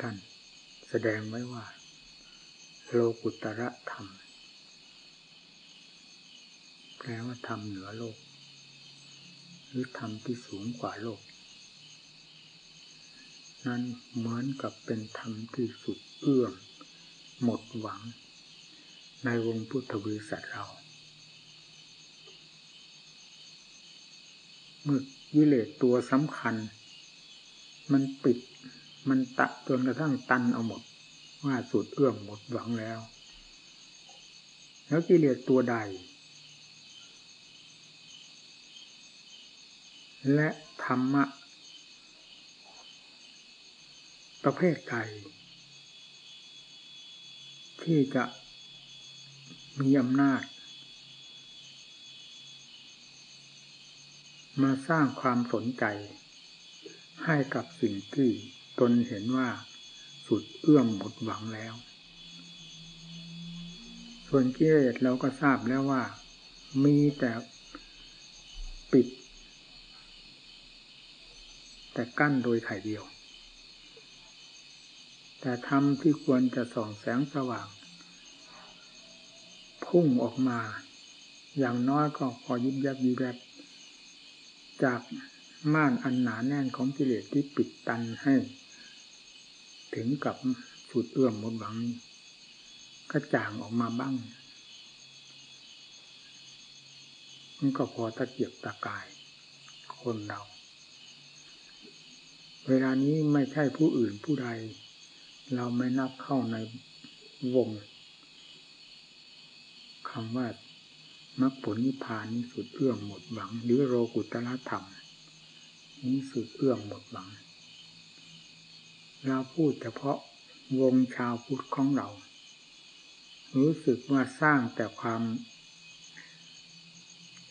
ท่าน แสดงไว้ว่า โลกุตระธรรม แปลว่าธรรมเหนือโลก หรือธรรมที่สูงกว่าโลก นั้นเหมือนกับเป็นธรรมที่สุดเอื้อมหมดหวัง ในวงพุทธบริษัทเรา เมื่อวิเลตตัวสำคัญ มันปิด มันตะจนกระทั่งตันเอาหมด ว่าสุดเอื้อมหมดหวังแล้ว แล้วกิเลสตัวใด และธรรมะ ประเภทใดที่จะมีอำนาจ มาสร้างความสนใจให้กับสิ่งที่ ตนเห็นว่าสุดเอื้อมหมดหวังแล้ว ส่วนกิเลสเราก็ทราบแล้วว่า มีแต่ปิด แต่กั้นโดยไข่เดียว แต่ธรรมที่ควรจะส่องแสงสว่าง พุ่งออกมา อย่างน้อยก็พอยิบยับยิบยับจากม่านอันหนาแน่นของกิเลสที่ปิดตันให้ ถึงกับสุดเอื้อมหมดหวังก็จางออกมาบ้าง มันก็พอตะเกียบตะกาย คนเรา เวลานี้ไม่ใช่ผู้อื่นผู้ใด เราไม่นับเข้าในวงคำว่ามรรคผลนิพพานนี้สุดเอื้อมหมดหวัง หรือโรกุตละธรรมนี้สุดเอื้อมหมดหวัง เราพูดเฉพาะวงชาวพุทธของเรา รู้สึกว่าสร้างแต่ความ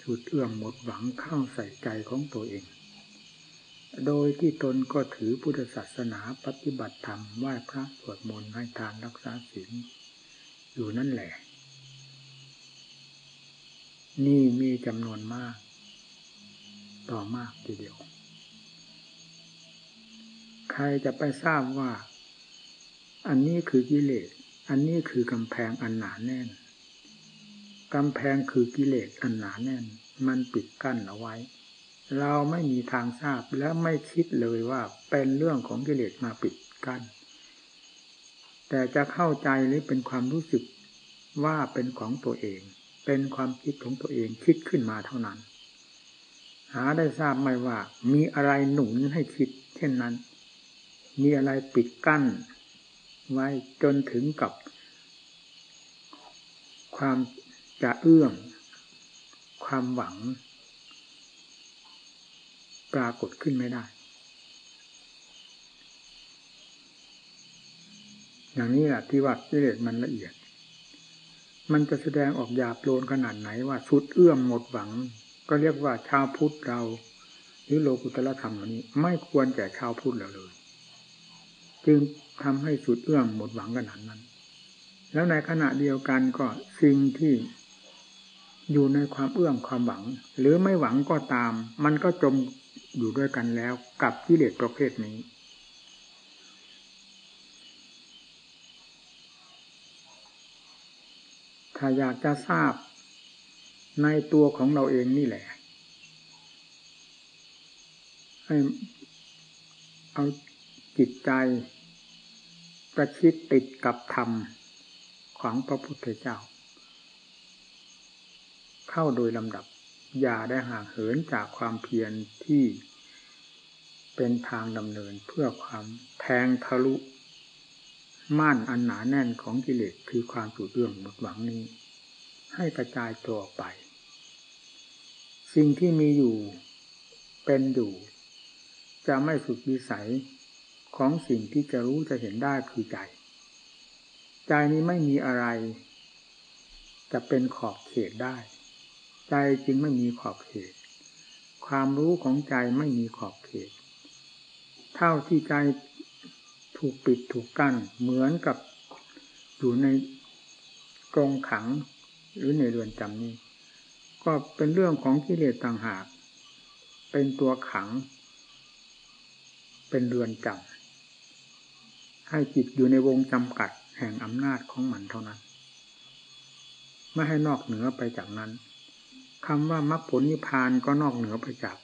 สุดเอื้อมหมดหวังเข้าใส่ใจของตัวเอง โดยที่ตนก็ถือพุทธศาสนาปฏิบัติธรรมไหว้พระสวดมนต์ให้ทานรักษาศีลอยู่นั่นแหละ นี่มีจำนวนมาก ต่อมากทีเดียว ใครจะไปทราบว่า อันนี้คือกิเลส อันนี้คือกำแพงอันหนาแน่น กำแพงคือกิเลสอันหนาแน่น มันปิดกั้นเอาไว้ เราไม่มีทางทราบและไม่คิดเลยว่าเป็นเรื่องของกิเลสมาปิดกั้น แต่จะเข้าใจหรือเป็นความรู้สึกว่าเป็นของตัวเอง เป็นความคิดของตัวเองคิดขึ้นมาเท่านั้น หาได้ทราบไหมว่า มีอะไรหนุนให้คิด เช่นนั้น มีอะไรปิดกั้น ไว้จนถึงกับ ความจะเอื้อมความหวัง ปรากฏขึ้นไม่ได้ อย่างนี้แหละที่วัดกิเลสมันละเอียด มันจะแสดงออกหยาบโลนขนาดไหนว่าสุดเอื้อมหมดหวัง ก็เรียกว่าชาวพุทธเรา หรือโลกุตละธรรมเหล่านี้ ไม่ควรแก่ชาวพุทธเราเลย จึงทำให้สุดเอื้อมหมดหวังขนาดนั้น แล้วในขณะเดียวกันก็สิ่งที่อยู่ในความเอื้อมความหวัง หรือไม่หวังก็ตาม มันก็จมอยู่ด้วยกันแล้วกับกิเลสประเภทนี้ ถ้าอยากจะทราบในตัวของเราเองนี่แหละ ให้เอาจิตใจ ประชิดติดกับธรรมของพระพุทธเจ้า เข้าโดยลำดับ อย่าได้ห่างเหินจากความเพียรที่เป็นทางดำเนินเพื่อความแทงทะลุ ม่านอันหนาแน่นของกิเลสคือความสุดเรื่องหมดหวังนี้ ให้กระจายตัวไป สิ่งที่มีอยู่เป็นอยู่ จะไม่สุดวิสัย ของสิ่งที่จะรู้จะเห็นได้คือใจ ใจนี้ไม่มีอะไร จะเป็นขอบเขตได้ ใจจึงไม่มีขอบเขต ความรู้ของใจไม่มีขอบเขต เท่าที่ใจถูกปิดถูกกั้นเหมือนกับอยู่ในกรงขังหรือในเรือนจำนี้ ก็เป็นเรื่องของกิเลสต่างหาก เป็นตัวขัง เป็นเรือนจำ ให้จิตอยู่ในวงจำกัดแห่งอำนาจของมันเท่านั้น ไม่ให้นอกเหนือไปจากนั้นคำว่ามรรคผลนิพพานก็นอกเหนือไปจาก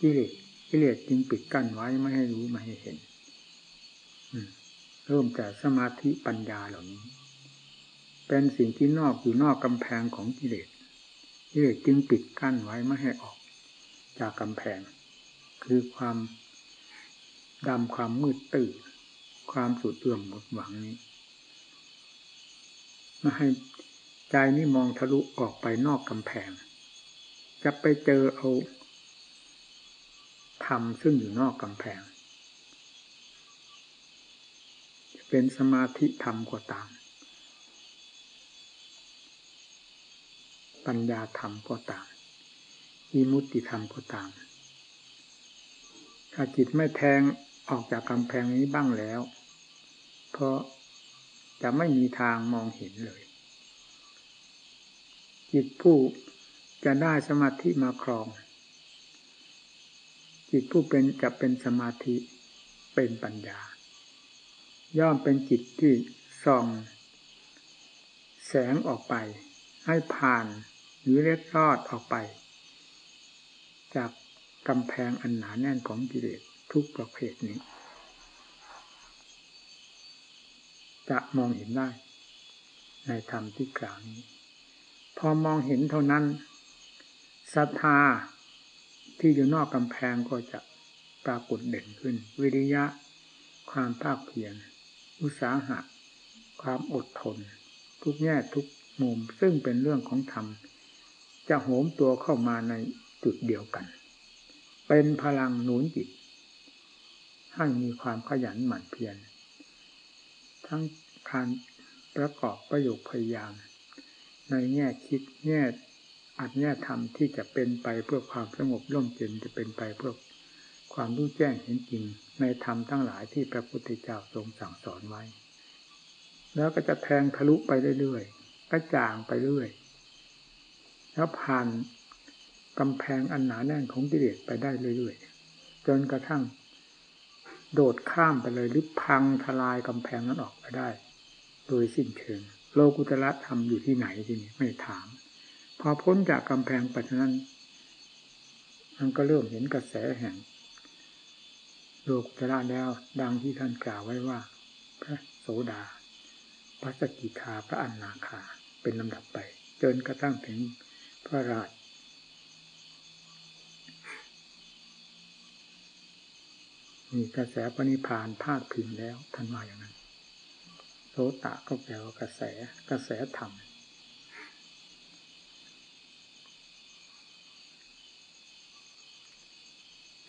กิเลสกิเลสจึงปิดกั้นไว้ไม่ให้รู้ไม่ให้เห็นเริ่มแต่สมาธิปัญญาเหล่านี้ เป็นสิ่งที่นอกอยู่นอกกำแพงของกิเลสกิเลสจึงปิดกั้นไว้ไม่ให้ออก จากกำแพง คือความดำความมืดตื้อ ความสุดเอื่อมหมดหวังนี้มาให้ใจนี่มองทะลุออกไปนอกกำแพง จะไปเจอเอาธรรมซึ่งอยู่นอกกำแพง จะเป็นสมาธิธรรมก็ตาม ปัญญาธรรมก็ตามอิมุตติธรรมก็ตาม ถ้าจิตไม่แทงออกจากกำแพงนี้บ้างแล้ว เพราะจะไม่มีทางมองเห็นเลย จิตผู้จะได้สมาธิมาครอง จิตผู้เป็นจะเป็นสมาธิเป็นปัญญา ย่อมเป็นจิตที่ส่อง แสงออกไป ให้ผ่านหรือเล็ดรอดออกไป จากกำแพงอันหนาแน่นของกิเลสทุกประเภทนี้ จะมองเห็นได้ ในธรรมที่กล่าวนี้ พอมองเห็นเท่านั้นศรัทธาที่อยู่นอกกำแพงก็จะปรากฏเด่นขึ้น วิริยะ ความภาคเพียรอุตสาหะ ความอดทน ทุกแง่ทุกมุมซึ่งเป็นเรื่องของธรรม จะโหมตัวเข้ามาในจุดเดียวกัน เป็นพลังหนุนจิต ให้มีความขยันหมั่นเพียร ทั้งการประกอบประโยคพยายาม ในแง่คิดแง่อัดแง่ธรรมที่จะเป็นไปเพื่อความสงบร่มเย็นจะเป็นไปเพื่อความรู้แจ้งเห็นจริง ในธรรมทั้งหลายที่พระพุทธเจ้าทรงสั่งสอนไว้ แล้วก็จะแทงทะลุไปเรื่อยๆกระจ่างไปเรื่อย แล้วผ่านกำแพงอันหนาแน่นของกิเลสไปได้เรื่อยๆจนกระทั่ง โดดข้ามไปเลยหรือพังทลายกำแพงนั้นออกไปได้ โดยสิ้นเชิง โลกุตละธรรมอยู่ที่ไหนที่นี่ไม่ถาม พอพ้นจากกำแพงไปนั้นมันก็เริ่มเห็นกระแสแห่งโลกุตละแล้วดังที่ท่านกล่าวไว้ว่า พระโสดาพระสกิทาพระอันนาคาเป็นลำดับไปจนกระทั่งถึงพระราช มีกระแสปณิพานพาดพิงแล้วท่านว่าอย่างนั้นโสตะก็แปลว่ากระแสกระแสธรรม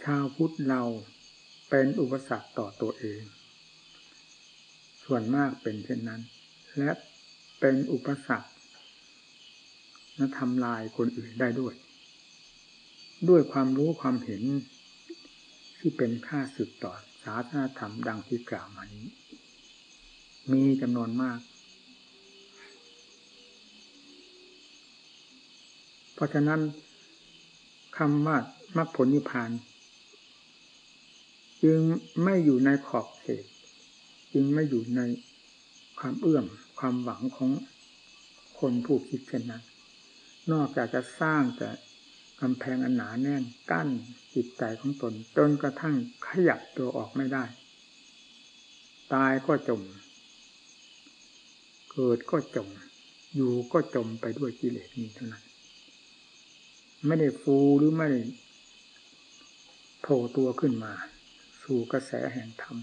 ชาวพุทธเราเป็นอุปสรรคต่อตัวเอง ส่วนมากเป็นเช่นนั้น และเป็นอุปสรรคและทำลายคนอื่นได้ด้วย ด้วยความรู้ความเห็น ที่เป็นค่าสืบต่อศาสนาธรรมดังที่กล่าวมานี้ มีจำนวนมาก เพราะฉะนั้นคำว่ามรรคผลนิพพาน จึงไม่อยู่ในขอบเขตจึงไม่อยู่ในความเอื้อมความหวังของคนผู้คิดเช่นนั้น นอกจากจะสร้างแต่ กำแพงอันหนาแน่นกั้นจิตใจของตนจนกระทั่งขยับตัวออกไม่ได้ ตายก็จม เกิดก็จม อยู่ก็จมไปด้วยกิเลสนี้เท่านั้น ไม่ได้ฟูหรือไม่ได้โผล่ตัวขึ้นมา สู่กระแสแห่งธรรม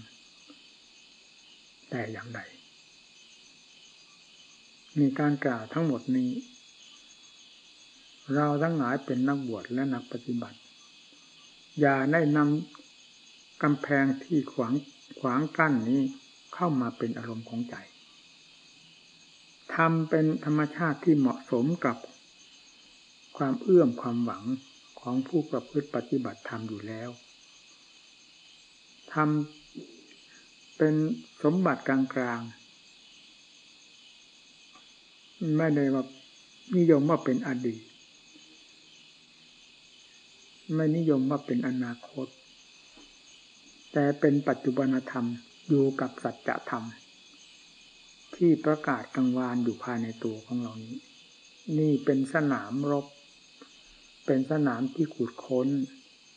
แต่อย่างใดมีการกล่าวทั้งหมดนี้ เราทั้งหลายเป็นนักบวชและนักปฏิบัติ อย่าได้นำกำแพงที่ขวางขวางกั้นนี้เข้ามาเป็นอารมณ์ของใจทำเป็นธรรมชาติที่เหมาะสมกับความเอื้อมความหวังของผู้ประพฤติปฏิบัติธรรมอยู่แล้วทำเป็นสมบัติกลางๆไม่ได้ว่านิยมว่าเป็นอดีต ไม่นิยมว่าเป็นอนาคต แต่เป็นปัจจุบันธรรมอยู่กับสัจธรรม ที่ประกาศกังวานอยู่ภายในตัวของเรานี้ นี่เป็นสนามรบ เป็นสนามที่ขุดค้น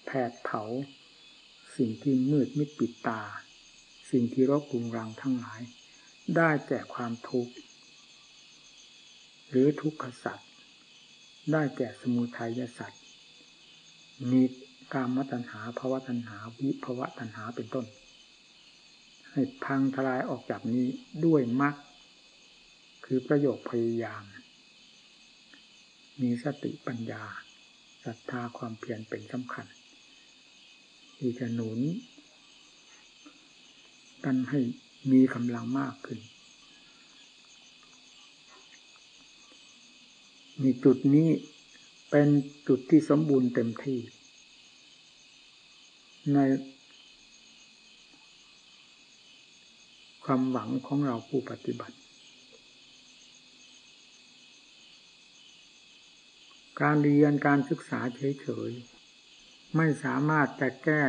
แผดเผา สิ่งที่มืดมิดปิดตา สิ่งที่รบกรุงรังทั้งหลาย ได้แก่ความทุกข์หรือทุกขสัตว์ได้แก่สมุทัยสัตว มีกามตัณหาภาวะตัณหา วิภาวะตัณหาเป็นต้น ให้พังทลายออกจากนี้ด้วยมรรคคือประโยคพยายาม มีสติปัญญาศรัทธาความเพียรเป็นสำคัญที่จะหนุน กันให้มีกำลังมากขึ้น มีจุดนี้ เป็นจุดที่สมบูรณ์เต็มที่ ในความหวังของเราผู้ปฏิบัติ การเรียนการศึกษาเฉยๆ ไม่สามารถจะแก้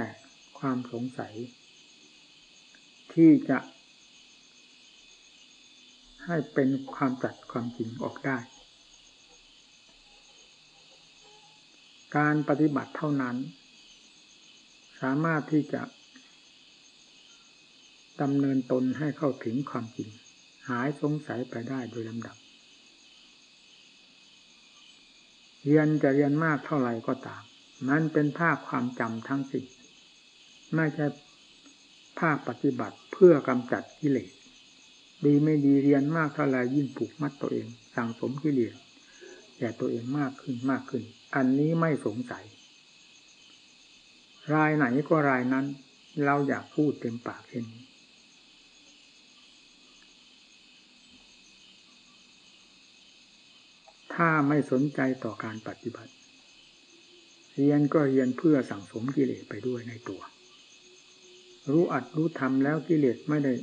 ความสงสัย ที่จะให้เป็นความจัดความจริงออกได้ การปฏิบัติเท่านั้น สามารถที่จะดำเนินตนให้เข้าถึงความจริง หายสงสัยไปได้โดยลำดับ เรียนจะเรียนมากเท่าไหร่ก็ตาม มันเป็นภาคความจำทั้งสิ้นไม่ใช่ภาคปฏิบัติเพื่อกำจัดกิเลสดีไม่ดีเรียนมากเท่าไรยิ่งผูกมัดตัวเอง สั่งสมกิเลสแก่ตัวเองมากขึ้นมากขึ้น อันนี้ไม่สงสัย รายไหนก็รายนั้น เราอยากพูดเต็มปากเช่นนี้ถ้าไม่สนใจต่อการปฏิบัติ เรียนก็เรียนเพื่อสั่งสมกิเลสไปด้วยในตัว รู้อัดรู้ทำแล้วกิเลสไม่ได้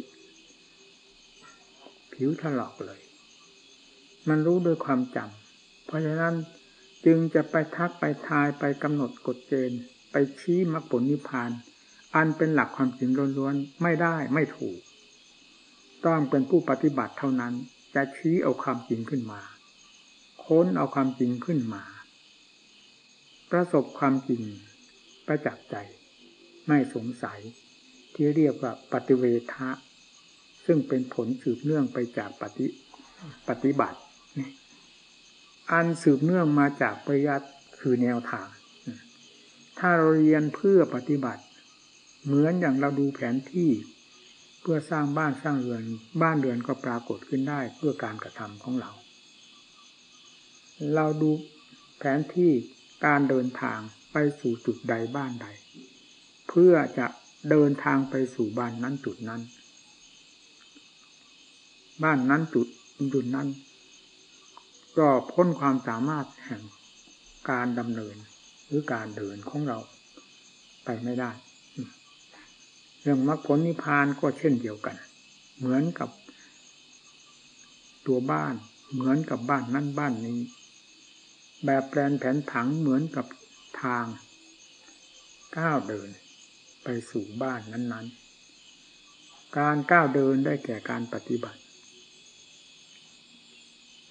ผิวถลอกเลย มันรู้ด้วยความจำเพราะฉะนั้น จึงจะไปทักไปทายไปกำหนดกฎเกณฑ์ไปชี้มรรคผลนิพพาน อันเป็นหลักความจริงล้วนๆไม่ได้ไม่ถูก ต้องเป็นผู้ปฏิบัติเท่านั้น จะชี้เอาความจริงขึ้นมา ค้นเอาความจริงขึ้นมา ประสบความจริงประจักษ์ใจ ไม่สงสัย ที่เรียกว่าปฏิเวทะซึ่งเป็นผลสืบเนื่องไปจากปฏิปฏิบัติ อันสืบเนื่องมาจากปริยัติคือแนวทาง ถ้าเราเรียนเพื่อปฏิบัติ เหมือนอย่างเราดูแผนที่เพื่อสร้างบ้านสร้างเรือน บ้านเรือนก็ปรากฏขึ้นได้เพื่อการกระทำของเรา เราดูแผนที่การเดินทางไปสู่จุดใดบ้านใด เพื่อจะเดินทางไปสู่บ้านนั้นจุดนั้น บ้านนั้นจุดจุดนั้น ก็พ้นความสามารถแห่งการดำเนิน หรือการเดินของเราไปไม่ได้ เรื่องมรรคผลนิพพานก็เช่นเดียวกัน เหมือนกับตัวบ้าน เหมือนกับบ้านนั่นบ้านนี้ แบบแปลนแผนผังเหมือนกับทางก้าวเดินไปสู่บ้านนั้น ๆ การก้าวเดินได้แก่การปฏิบัติ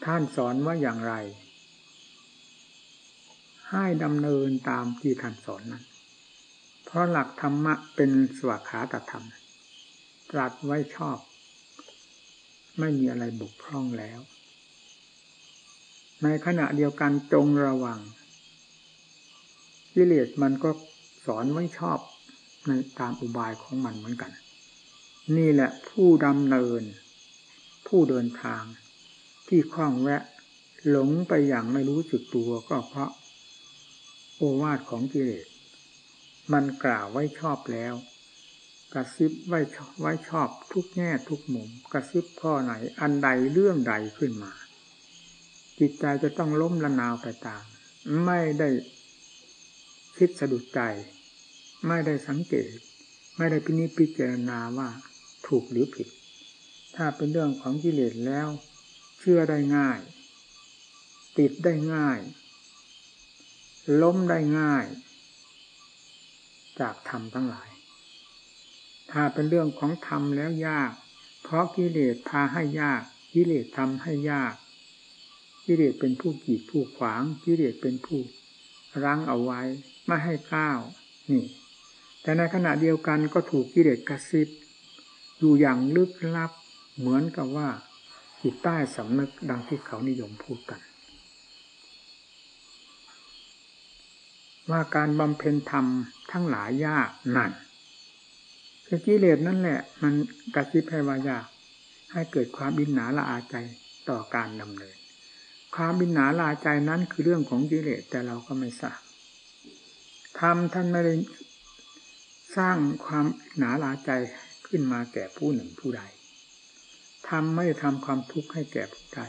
ท่านสอนว่าอย่างไร ให้ดำเนินตามที่ท่านสอนนั้น เพราะหลักธรรมะเป็นสวขาตธรรม ตรัสไว้ชอบ ไม่มีอะไรบุกพร่องแล้ว ในขณะเดียวกันจงระวังกิเลสมันก็สอนไว้ชอบในตามอุบายของมันเหมือนกัน นี่แหละผู้ดำเนิน ผู้เดินทาง ที่คล้องแวะ หลงไปอย่างไม่รู้สึกตัวก็เพราะ โอวาทของกิเลสมันกล่าวไว้ชอบแล้ว กระซิบไว้ไว้ชอบทุกแง่ทุกมุม กระซิบข้อไหน อันใดเรื่องใดขึ้นมา จิตใจจะต้องล้มละนาวไปตาม ไม่ได้คิดสะดุดใจ ไม่ได้สังเกต ไม่ได้พินิจพิจารณาว่าถูกหรือผิด ถ้าเป็นเรื่องของกิเลสแล้ว เชื่อได้ง่าย ติดได้ง่าย ล้มได้ง่าย จากธรรมทั้งหลาย ถ้าเป็นเรื่องของธรรมแล้วยาก เพราะกิเลสพาให้ยาก กิเลสทำให้ยากกิเลสเป็นผู้กีดผู้ขวางกิเลสเป็นผู้รั้งเอาไว้ไม่ให้ก้าวนี่ แต่ในขณะเดียวกันก็ถูกกิเลสกระซิบอยู่อย่างลึกลับ เหมือนกับว่า จิตใต้สำนึกดังที่เขานิยมพูดกัน ว่าการบำเพ็ญธรรมทั้งหลายยากนั่นคือกิเลสนั่นแหละ มันกระซิบให้ว่ายากให้เกิดความบินหนาละอาใจต่อการดำเนิน ความบินหนาละอาใจนั้นคือเรื่องของกิเลสแต่เราก็ไม่ทราบธรรมท่านไม่ได้สร้างความหนาลาใจขึ้นมาแก่ผู้หนึ่งผู้ใด ทำไม่ได้ทำความทุกข์ให้แก่ผู้ใด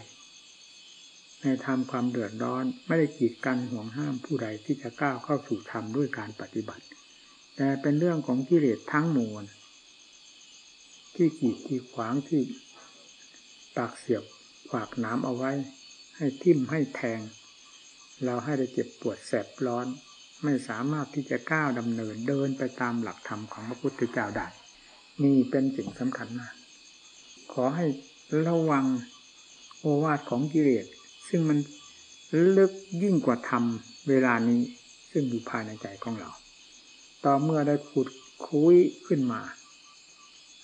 ในทำความเดือดร้อนไม่ได้กีดกันห่วงห้ามผู้ใดที่จะก้าวเข้าสู่ธรรมด้วยการปฏิบัติ แต่เป็นเรื่องของกิเลสทั้งมวลที่กีดที่ขวางที่ปากเสียบขวากน้ำเอาไว้ ให้ทิ่มให้แทง เราให้ได้เจ็บปวดแสบร้อน ไม่สามารถที่จะก้าวดำเนินเดินไปตามหลักธรรมของพระพุทธเจ้าได้นี่เป็นสิ่งสำคัญมาก ขอให้ระวังโอวาทของกิเลสซึ่งมันลึกยิ่งกว่าธรรมเวลานี้ซึ่งอยู่ภายในใจของเรา ต่อเมื่อได้ขุดคุยขึ้นมา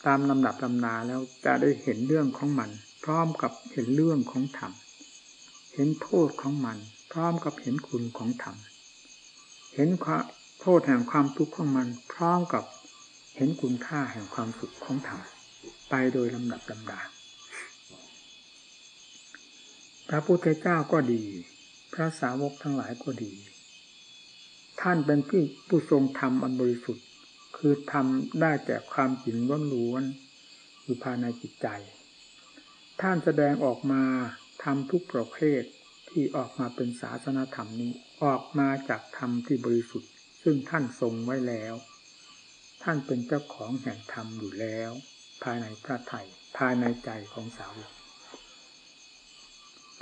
ตามลำดับลำนาแล้วจะได้เห็นเรื่องของมัน พร้อมกับเห็นเรื่องของธรรม เห็นโทษของมัน พร้อมกับเห็นคุณของธรรม เห็นโทษแห่งความทุกข์ของมัน พร้อมกับเห็นคุณค่าแห่งความสุขของธรรม ไปโดยลำดับลำดา พระพุทธเจ้าก็ดี พระสาวกทั้งหลายก็ดี ท่านเป็นผู้ผู้ทรงธรรมอันบริสุทธิ์ คือทำได้แต่ความจริงล้วนๆอยู่ภายในจิตใจ ท่านแสดงออกมาทำทุกประเภทที่ออกมาเป็นศาสนาธรรมนี้ออกมาจากธรรมที่บริสุทธิ์ ซึ่งท่านทรงไว้แล้ว ท่านเป็นเจ้าของแห่งธรรมอยู่แล้ว ภายในพระไถ่ภายในใจของสาวก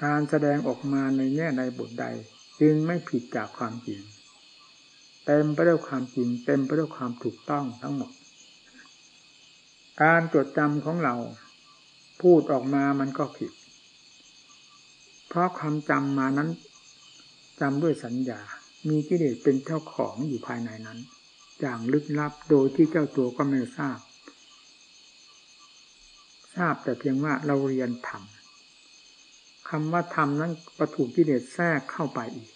การแสดงออกมาในแง่ในบทใดจึงไม่ผิดจากความจริง เต็มไปด้วยความจริง เต็มไปด้วยความถูกต้องทั้งหมด การจดจำของเรา พูดออกมามันก็ผิด เพราะความจำมานั้นจำด้วยสัญญา มีกิเลสเป็นเจ้าของอยู่ภายในนั้น อย่างลึกลับโดยที่เจ้าตัวก็ไม่ทราบ ทราบแต่เพียงว่าเราเรียนธรรมคำว่าธรรมนั้นประถูกกิเลสแทรกเข้าไปอีก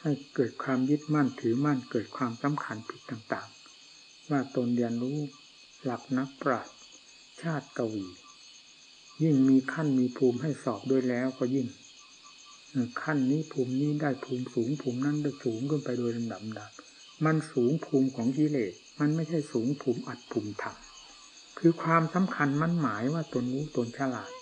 ให้เกิดความยึดมั่นถือมั่นเกิดความสำคัญผิดต่างๆ ว่าตนเรียนรู้หลักนักปราชญ์ชาติกวี ยิ่งมีขั้นมีภูมิให้สอบด้วยแล้วก็ยิ่ง ขั้นนี้ภูมินี้ได้ภูมิสูงภูมินั้นได้สูงขึ้นไปโดยลำดับดับมันสูงภูมิของกิเลสมันไม่ใช่สูงภูมิอัดภูมิธรรม คือความสำคัญมันหมายว่าตนรู้ตนฉลาด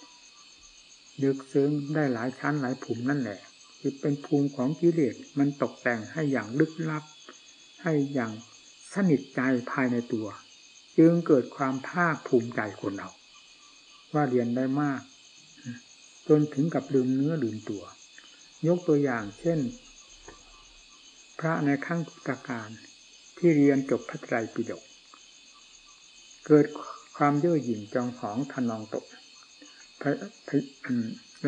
เลือกซึ้งได้หลายชั้นหลายภูมินั่นแหละ คือเป็นภูมิของกิเลสมันตกแต่งให้อย่างลึกลับ ให้อย่างสนิทใจภายในตัว จึงเกิดความภาคภูมิใจคนเรา ว่าเรียนได้มาก จนถึงกับลืมเนื้อลืมตัว ยกตัวอย่างเช่น พระในขั้งพุทธการที่เรียนจบพระไตรปิฎกเกิด ความเย่อหยิ่งจองของทนองตกพระ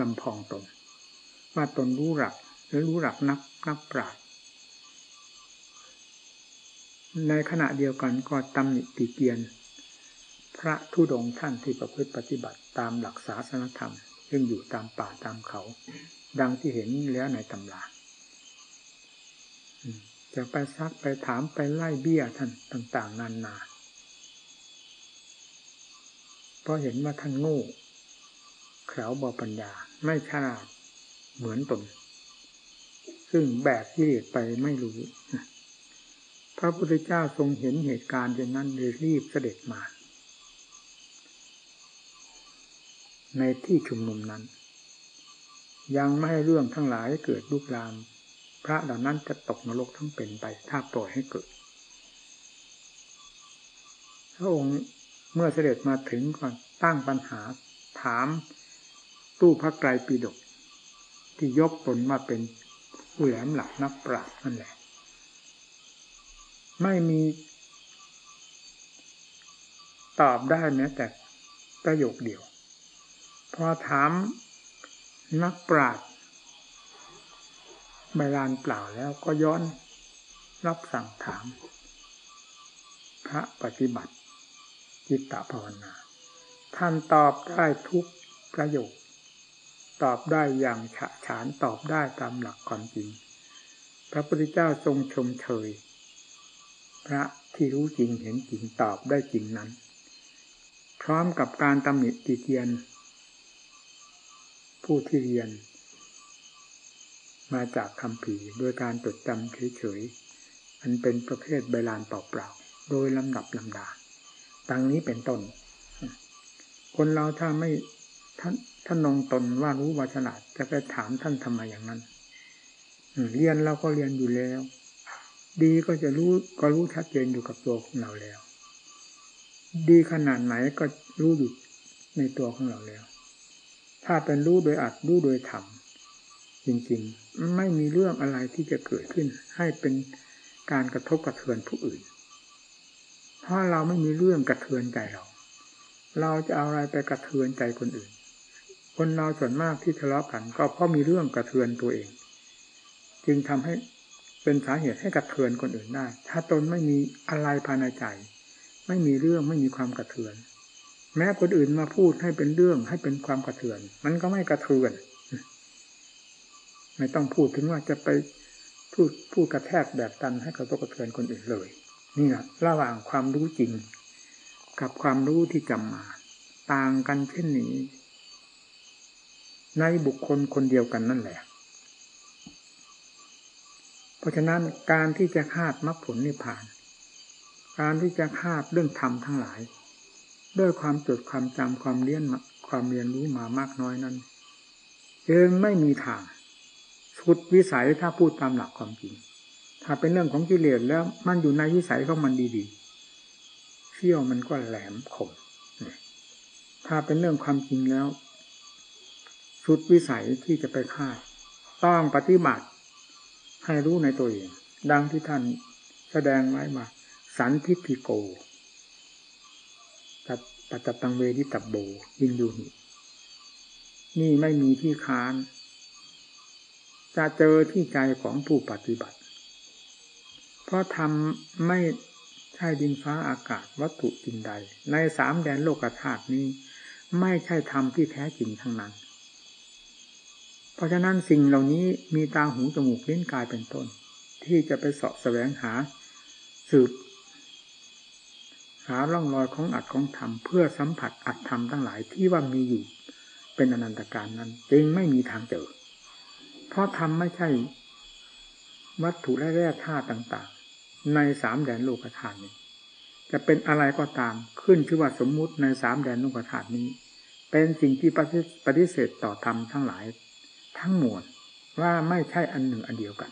ลำพองตน ว่าตนรู้หลักและรู้หลักนักนักปราชญ์ในขณะเดียวกันก็ตำหนิติเกียน พระทุดงท่านที่ประพฤติปฏิบัติตามหลักศาสนธรรม ซึ่งอยู่ตามป่าตามเขา ดังที่เห็นแล้วในตำราจะไปซักไปถามไปไล่เบี้ยท่านต่าง ๆ นานา เพราะเห็นว่าท่านโง่เขลาบอปัญญา ไม่ฉลาดเหมือนตน ซึ่งแบกที่เดไปไม่รู้พระพุทธเจ้าทรงเห็นเหตุการณ์อย่างนั้นเลยรีบเสด็จมา ในที่ชุมนุมนั้น ยังไม่ให้เรื่องทั้งหลายเกิดลุกลาม พระเหล่านั้นจะตกนรกทั้งเป็นไป ถ้าปล่อยให้เกิด พระองค์ เมื่อเสด็จมาถึงก่อนตั้งปัญหาถามตู้พระไกรปิฎกที่ยกตนมาเป็นผู้แหลมหลักนักปราชญ์นั่นแหละ ไม่มี ตอบได้แม้แต่ประโยคเดียว พอถามนักปราชญ์ใบลานเปล่าแล้วก็ย้อนรับสั่งถาม พระปฏิบัติ จิตตภาวนา ท่านตอบได้ทุกประโยค ตอบได้อย่างฉะฉานตอบได้ตามหลักความจริง พระพุทธเจ้าทรงชมเชย พระที่รู้จริงเห็นจริงตอบได้จริงนั้น พร้อมกับการตำหนิติเตียน ผู้ที่เรียน มาจากคำผีโดยการจดจำเฉยๆอันเป็นประเภทใบลานเปล่าๆโดยลำดับลำดา ดังนี้เป็นต้นคนเราถ้าไม่ท่านท่านนองตนว่ารู้ว่าฉลาดจะไปถามท่านทำไมอย่างนั้นเรียนเราก็เรียนอยู่แล้ว ดีก็จะรู้ก็รู้ชัดเจนอยู่กับตัวของเราแล้ว ดีขนาดไหนก็รู้อยู่ในตัวของเราแล้ว ถ้าเป็นรู้โดยอัดรู้โดยทำจริงๆ ไม่มีเรื่องอะไรที่จะเกิดขึ้น ให้เป็นการกระทบกระเทือนผู้อื่น เพราะเราไม่มีเรื่องกระเทือนใจเรา เราจะเอาอะไรไปกระเทือนใจคนอื่น คนเราส่วนมากที่ทะเลาะกัน ก็เพราะมีเรื่องกระเทือนตัวเอง จึงทำให้เป็นสาเหตุให้กระเทือนคนอื่นได้ ถ้าตนไม่มีอะไรภายในใจ ไม่มีเรื่องไม่มีความกระเทือน แม้คนอื่นมาพูดให้เป็นเรื่องให้เป็นความกระเทือน มันก็ไม่กระเทือน ไม่ต้องพูดถึงว่าจะไปพูดพูดกระแทกแบบตันให้กระทบกระเทือนคนอื่นเลย นี่แหละระหว่างความรู้จริง กับความรู้ที่จำมา ต่างกันเช่นนี้ ในบุคคลคนเดียวกันนั่นแหละ เพราะฉะนั้นการที่จะคาดมรรคผลนิพพาน การที่จะคาดเรื่องธรรมทั้งหลาย ด้วยความจดความจำความเรียนความเรียนรู้มามากน้อยนั้นเองไม่มีทางสุดวิสัยถ้าพูดตามหลักความจริง ถ้าเป็นเรื่องของกิเลสแล้วมันอยู่ในวิสัยของมันดีๆเที่ยวมันก็แหลมคมถ้าเป็นเรื่องความจริงแล้ว สุดวิสัยที่จะไปฆ่า ต้องปฏิบัติให้รู้ในตัวเอง ดังที่ท่านแสดงไว้มา สันทิพิโกตัปัจจตังเวดิตับโบยินยูนินี่ไม่มีที่ค้าน จะเจอที่ใจของผู้ปฏิบัติ ราะทำไม่ใช่ดินฟ้าอากาศวัตถุจินใด ในสามแดนโลกธาตุนี้ ไม่ใช่ธรรมที่แท้จริงทั้งนั้น เพราะฉะนั้นสิ่งเหล่านี้มีตาหูจมูกลิ้นกายเป็นต้น ที่จะไปสาะแสวงหาสืบ หาร่องรอยของอัดของธรรมเพื่อสัมผัสอัดธรรมทั้งหลายที่ว่ามีอยู่ เป็นอนันตการนั้นจึงไม่มีทางเจอ เพราะธรรมไม่ใช่วัตถุและแร่ธาตุต่าง ในสามแดนโลกธาตุนี้ จะเป็นอะไรก็ตามขึ้นชื่อว่าสมมุติในสามแดนโลกธาตุนี้ เป็นสิ่งที่ปฏิเสธต่อธรรมทั้งหลาย ทั้งมวลว่าไม่ใช่อันหนึ่งอันเดียวกัน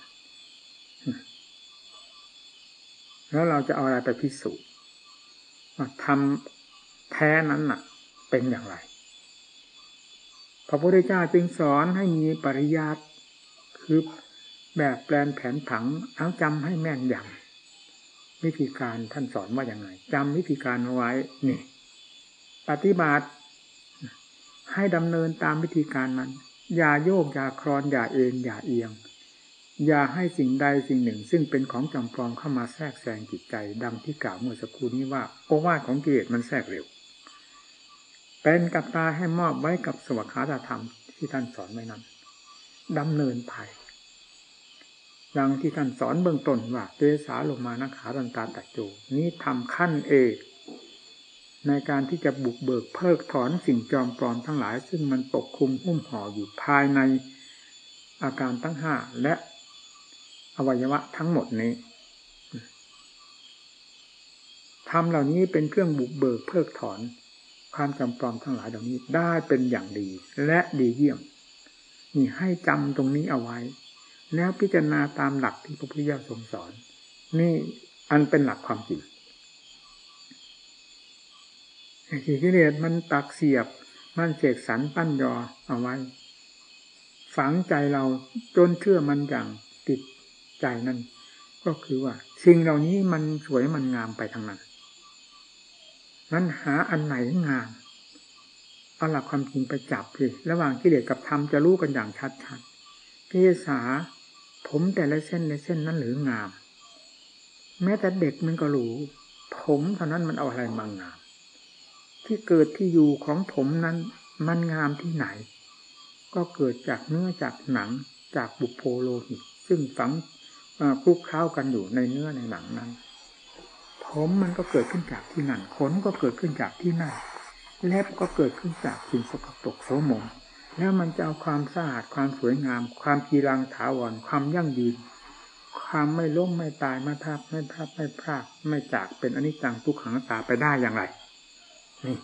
แล้วเราจะเอาอะไรไปพิสูจน์ว่าทำแท้นั้นน่ะ เป็นอย่างไร พระพุทธเจ้าจึงสอนให้มีปริยัติคือแบบแปลนแผนผังเอาจำให้แม่นยำ วิธีการท่านสอนว่าอย่างไรจำวิธีการเอาไว้นี่ปฏิบัติให้ดำเนินตามวิธีการนั้นอย่าโยกอย่าคลอนอย่าเอ็นอย่าเอียง อย่าให้สิ่งใดสิ่งหนึ่ง ซึ่งเป็นของจำปลอมเข้ามาแทรกแซงจิตใจ ดังที่กล่าวเมื่อสักครู่นี้ว่าโอวาทของกิเลสมันแทรกเร็ว เป็นกับตาให้มอบไว้กับสวัสดิธรรมที่ท่านสอนไว้นั้นดำเนินไป ดังที่ท่านสอนเบื้องต้นว่าเตสาลงมานะขาตันตาตัดโจ นี้ทำขั้นเอกในการที่จะบุกเบิกเพิกถอนสิ่งจอมปลอมทั้งหลาย ซึ่งมันปกคลุมหุ้มห่ออยู่ภายในอาการทั้งห้าและอวัยวะทั้งหมดนี้ทำเหล่านี้เป็นเครื่องบุกเบิกเพิกถอน ความจำปลอมทั้งหลายเหล่านี้ได้เป็นอย่างดี และดีเยี่ยมนี่ให้จำตรงนี้เอาไว้ แล้วพิจารณาตามหลักที่พระพุทธเจ้าทรงสอน นี่อันเป็นหลักความจริงขีกิเลสมันตักเสียบ มันเสกสรรปั้นยอเอาไว้ ฝังใจเราจนเชื่อมันอย่างติดใจนั่นก็คือว่า สิ่งเหล่านี้มันสวยมันงามไปทางนั้น นั้นหาอันไหนงามเอาหลักความจริงไปจับสิระหว่างกิเลสกับธรรมจะรู้กันอย่างชัดๆเกษา ผมแต่ละเส้นในเส้นนั้นหรืองาม แม้แต่เด็กมันก็รู้ผมเท่านั้นมันเอาอะไรมางาม ที่เกิดที่อยู่ของผมนั้น มันงามที่ไหน ก็เกิดจากเนื้อจากหนังจากบุโพโลหิต ซึ่งฝังคลุกเคล้ากันอยู่ในเนื้อในหนังนั้น ผมมันก็เกิดขึ้นจากที่นั่นขนก็เกิดขึ้นจากที่นั่นเล็บก็เกิดขึ้นจากสิ่งสกปรกโสมม แล้วมันจะเอาความสะอาดความสวยงาม ความกีรังถาวรความยั่งยืน ความไม่ล้มไม่ตายไม่ทับไม่ทับไม่พลาดไม่จากเป็นอนิจจังทุกขังตาไปได้อย่างไรนี่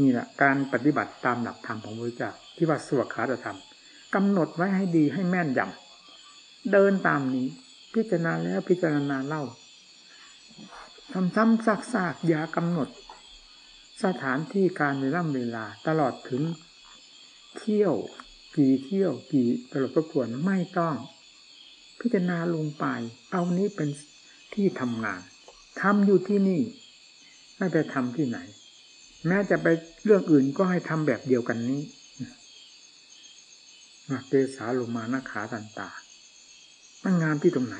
นี่แหละการปฏิบัติตามหลักธรรมของพระเจ้าที่ว่าสวดขาจะทำกำหนดไว้ให้ดีให้แม่นยำเดินตามนี้ พิจารณาแล้วพิจารณาเล่าทำซ้ำซากๆอย่ากำหนด สถานที่การเวลาเวลาตลอดถึง เที่ยว กี่เที่ยว กี่ตลบประกวนไม่ต้อง พิจารณาลงไป เอานี้เป็นที่ทำงานทำอยู่ที่นี่ ไม่ไปทำที่ไหน แม้จะไปเรื่องอื่นก็ให้ทำแบบเดียวกันนี้เตสาลงมาหน้าขาตันตามันงามที่ตรงไหน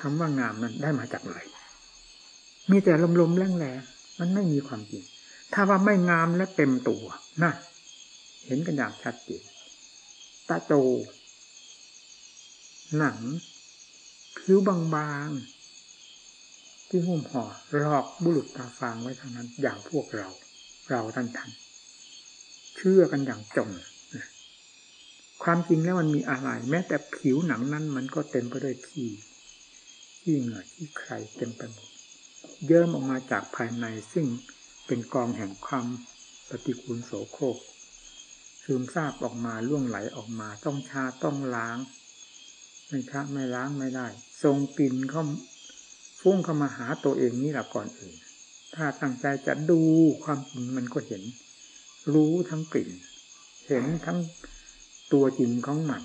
คำว่างามนั้นได้มาจากไหนมีแต่ลมๆแรงๆมันไม่มีความจริง ถ้าว่าไม่งามและเต็มตัวนะ เห็นกันอย่างชัดเจนตาโตหนังผิวบางๆ ที่หุ้มห่อรอกบุรุษตาฟางไว้เท่านั้น อย่างพวกเรา เราท่านทันเชื่อกันอย่างจมความจริงแล้วมันมีอะไร แม้แต่ผิวหนังนั้นมันก็เต็มไปด้วยขี้ขี้เหงื่อขี้ใครเต็มไปหมดเยิ้มออกมาจากภายในซึ่งเป็นกองแห่งความปฏิกูลโสโครก ซึมซาบออกมาล่วงไหลออกมา ต้องชาต้องล้าง ไม่ชาไม่ล้างไม่ได้ ทรงกลิ่นเข้าฟุ้งเข้ามาหาตัวเองนี่แหละก่อนอื่น ถ้าตั้งใจจะดูความจริงมันก็เห็น รู้ทั้งกลิ่น เห็นทั้งตัวจริงของมัน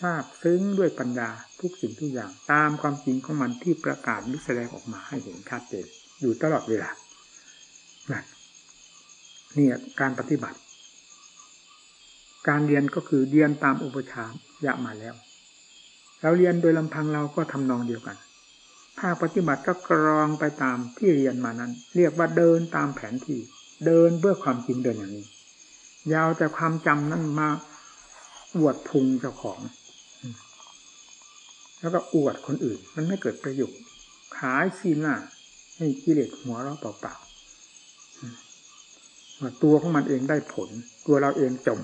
ทราบซึ้งด้วยปัญญาทุกสิ่งทุกอย่าง ตามความจริงของมันที่ประกาศนิแสดงออกมาให้เห็นชัดเจนอยู่ตลอดเวลานั่นนี่การปฏิบัติ การเรียนก็คือเรียนตามอุปชายะมาแล้ว เราเรียนโดยลำพังเราก็ทำนองเดียวกัน ภาคปฏิบัติก็กรองไปตามที่เรียนมานั้น เรียกว่าเดินตามแผนที่ เดินเพื่อความจริงเดินอย่างนี้ ยาวแต่ความจำนั้นมาอวดพุงเจ้าของ แล้วก็อวดคนอื่น มันไม่เกิดประโยชน์ขายซีหน้าให้กิเลสหัวเราเปล่าๆตัวของมันเองได้ผล ตัวเราเองจม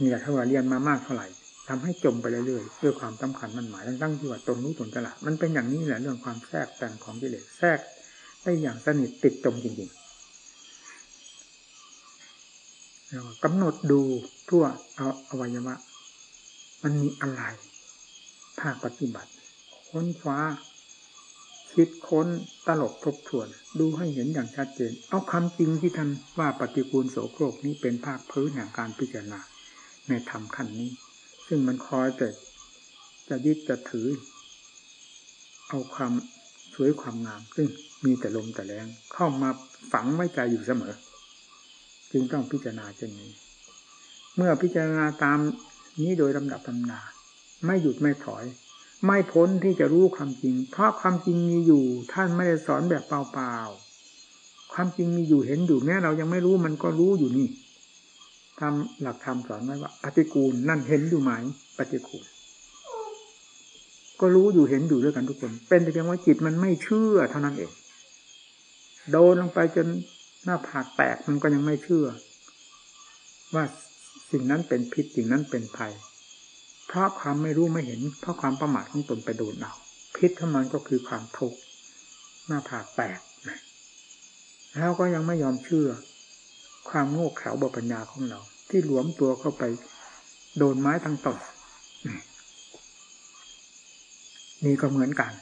นี่แหละถ้าว่าเรียนมามากเท่าไหร่ทำให้จมไปเรื่อยๆด้วยความสำคัญมันหมายตั้งที่ว่าตรงนู้ตรงตลาดมันเป็นอย่างนี้แหละเรื่องความแทรกแต่งของกิเลสแทรกได้อย่างสนิทติดจมจริงๆกำหนดดูทั่วเอาอวัยวะ มันมีอะไร ภาคปฏิบัติ ค้นคว้า คิดค้นตลบทบทวน ดูให้เห็นอย่างชัดเจน เอาคำจริงที่ท่านว่าปฏิกูลโสโครกนี้เป็นภาคพื้นแห่งการพิจารณา ในธรรมขั้นนี้ ซึ่งมันคอยแต่จะยึดจะถือ เอาความสวยความงาม ซึ่งมีแต่ลมแต่แรงเข้ามาฝังไว้ใจอยู่เสมอ จึงต้องพิจารณาเช่นนี้ เมื่อพิจารณาตามนี้โดยลำดับลำดาไม่หยุดไม่ถอย ไม่พ้นที่จะรู้ความจริง เพราะความจริงมีอยู่ ท่านไม่ได้สอนแบบเปล่าๆความจริงมีอยู่เห็นอยู่แม้เรายังไม่รู้มันก็รู้อยู่นี่ ทำหลักธรรมสอนไว้ว่าปฏิกูลนั่นเห็นอยู่ไหมปฏิกูล ก็รู้อยู่เห็นอยู่ด้วยกันทุกคน เป็นแต่เพียงว่าจิตมันไม่เชื่อเท่านั้นเอง โดนลงไปจนหน้าผากแตกมันก็ยังไม่เชื่อ ว่าสิ่งนั้นเป็นพิษสิ่งนั้นเป็นภัย เพราะความไม่รู้ไม่เห็น เพราะความประมาทของตนไปโดนเอาพิษของมันก็คือความทุกข์หน้าผากแตกแล้วก็ยังไม่ยอมเชื่อ ความโง่เขลาบปัญญาของเรา ที่หลวมตัวเข้าไปโดนไม้ทั้งต้นนี่ก็เหมือนกัน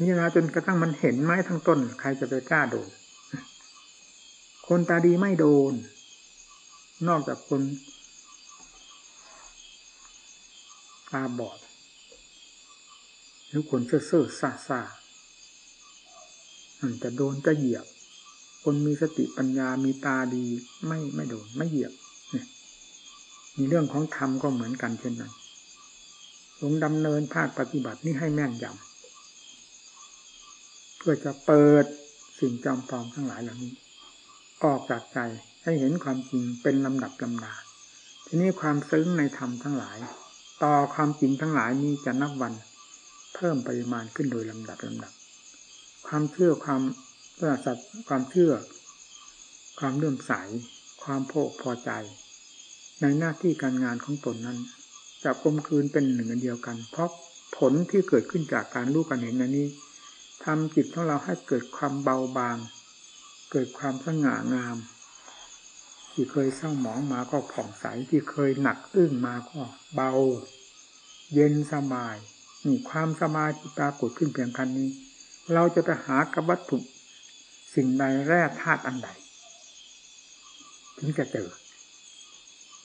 นี่นะจนกระทั่งมันเห็นไม้ทั้งต้น ใครจะไปกล้าโดน คนตาดีไม่โดน นอกจากคนตาบอดหรือคนเซ่อเซ่อซาซามันจะโดนจะเหยียบ คนมีสติปัญญามีตาดี ไม่ไม่โดนไม่เหยียบมีเรื่องของธรรมก็เหมือนกันเช่นนั้นลงดำเนินภาคปฏิบัตินี่ให้แม่นยำเพื่อจะเปิดสิ่งจอมปลอมทั้งหลายเหล่านี้ ออกจากใจให้เห็นความจริงเป็นลำดับลำดาทีนี้ความซึ้งในธรรมทั้งหลาย ต่อความจริงทั้งหลายนี้จะนับวัน เพิ่มปริมาณขึ้นโดยลำดับลำดับ ความเชื่อความ ประสัตความเชื่อ ความเลื่อมใส ความโภคพอใจ ในหน้าที่การงานของตนนั้นจะกลมคืนเป็นหนึ่งเดียวกัน เพราะผลที่เกิดขึ้นจากการรู้กันเห็นนี้ทำจิตของเราให้เกิดความเบาบาง เกิดความสง่างาม ที่เคยเศร้าหมองมาก็ผ่องใสที่เคยหนักอึ้งมาก็เบา เย็นสบายนี่ความสบายที่ปรากฏขึ้นเพียงคันนี้ เราจะไปหากับวัตถุ สิ่งใดแร่ธาตุอันใด ถึงจะเจอ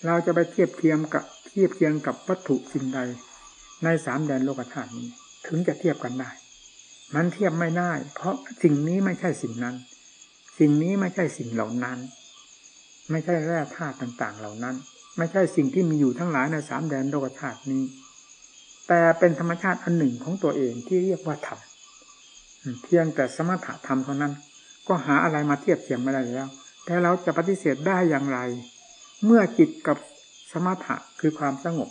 เราจะไปเทียบเทียมกับเทียบเทียงกับวัตถุสิ่งใด ในสามแดนโลกธาตุนี้ ถึงจะเทียบกันได้ มันเทียบไม่ได้ เพราะสิ่งนี้ไม่ใช่สิ่งนั้น สิ่งนี้ไม่ใช่สิ่งเหล่านั้น ไม่ใช่แร่ธาตุต่างๆ เหล่านั้น ไม่ใช่สิ่งที่มีอยู่ทั้งหลายในสามแดนโลกธาตุนี้ แต่เป็นธรรมชาติอันหนึ่งของตัวเองที่เรียกว่าธรรมเพียงแต่สมถะธรรมเท่านั้น ก็หาอะไรมาเทียบเทียมไม่ได้แล้ว แต่เราจะปฏิเสธได้อย่างไร เมื่อจิตกับสมถะคือความสงบ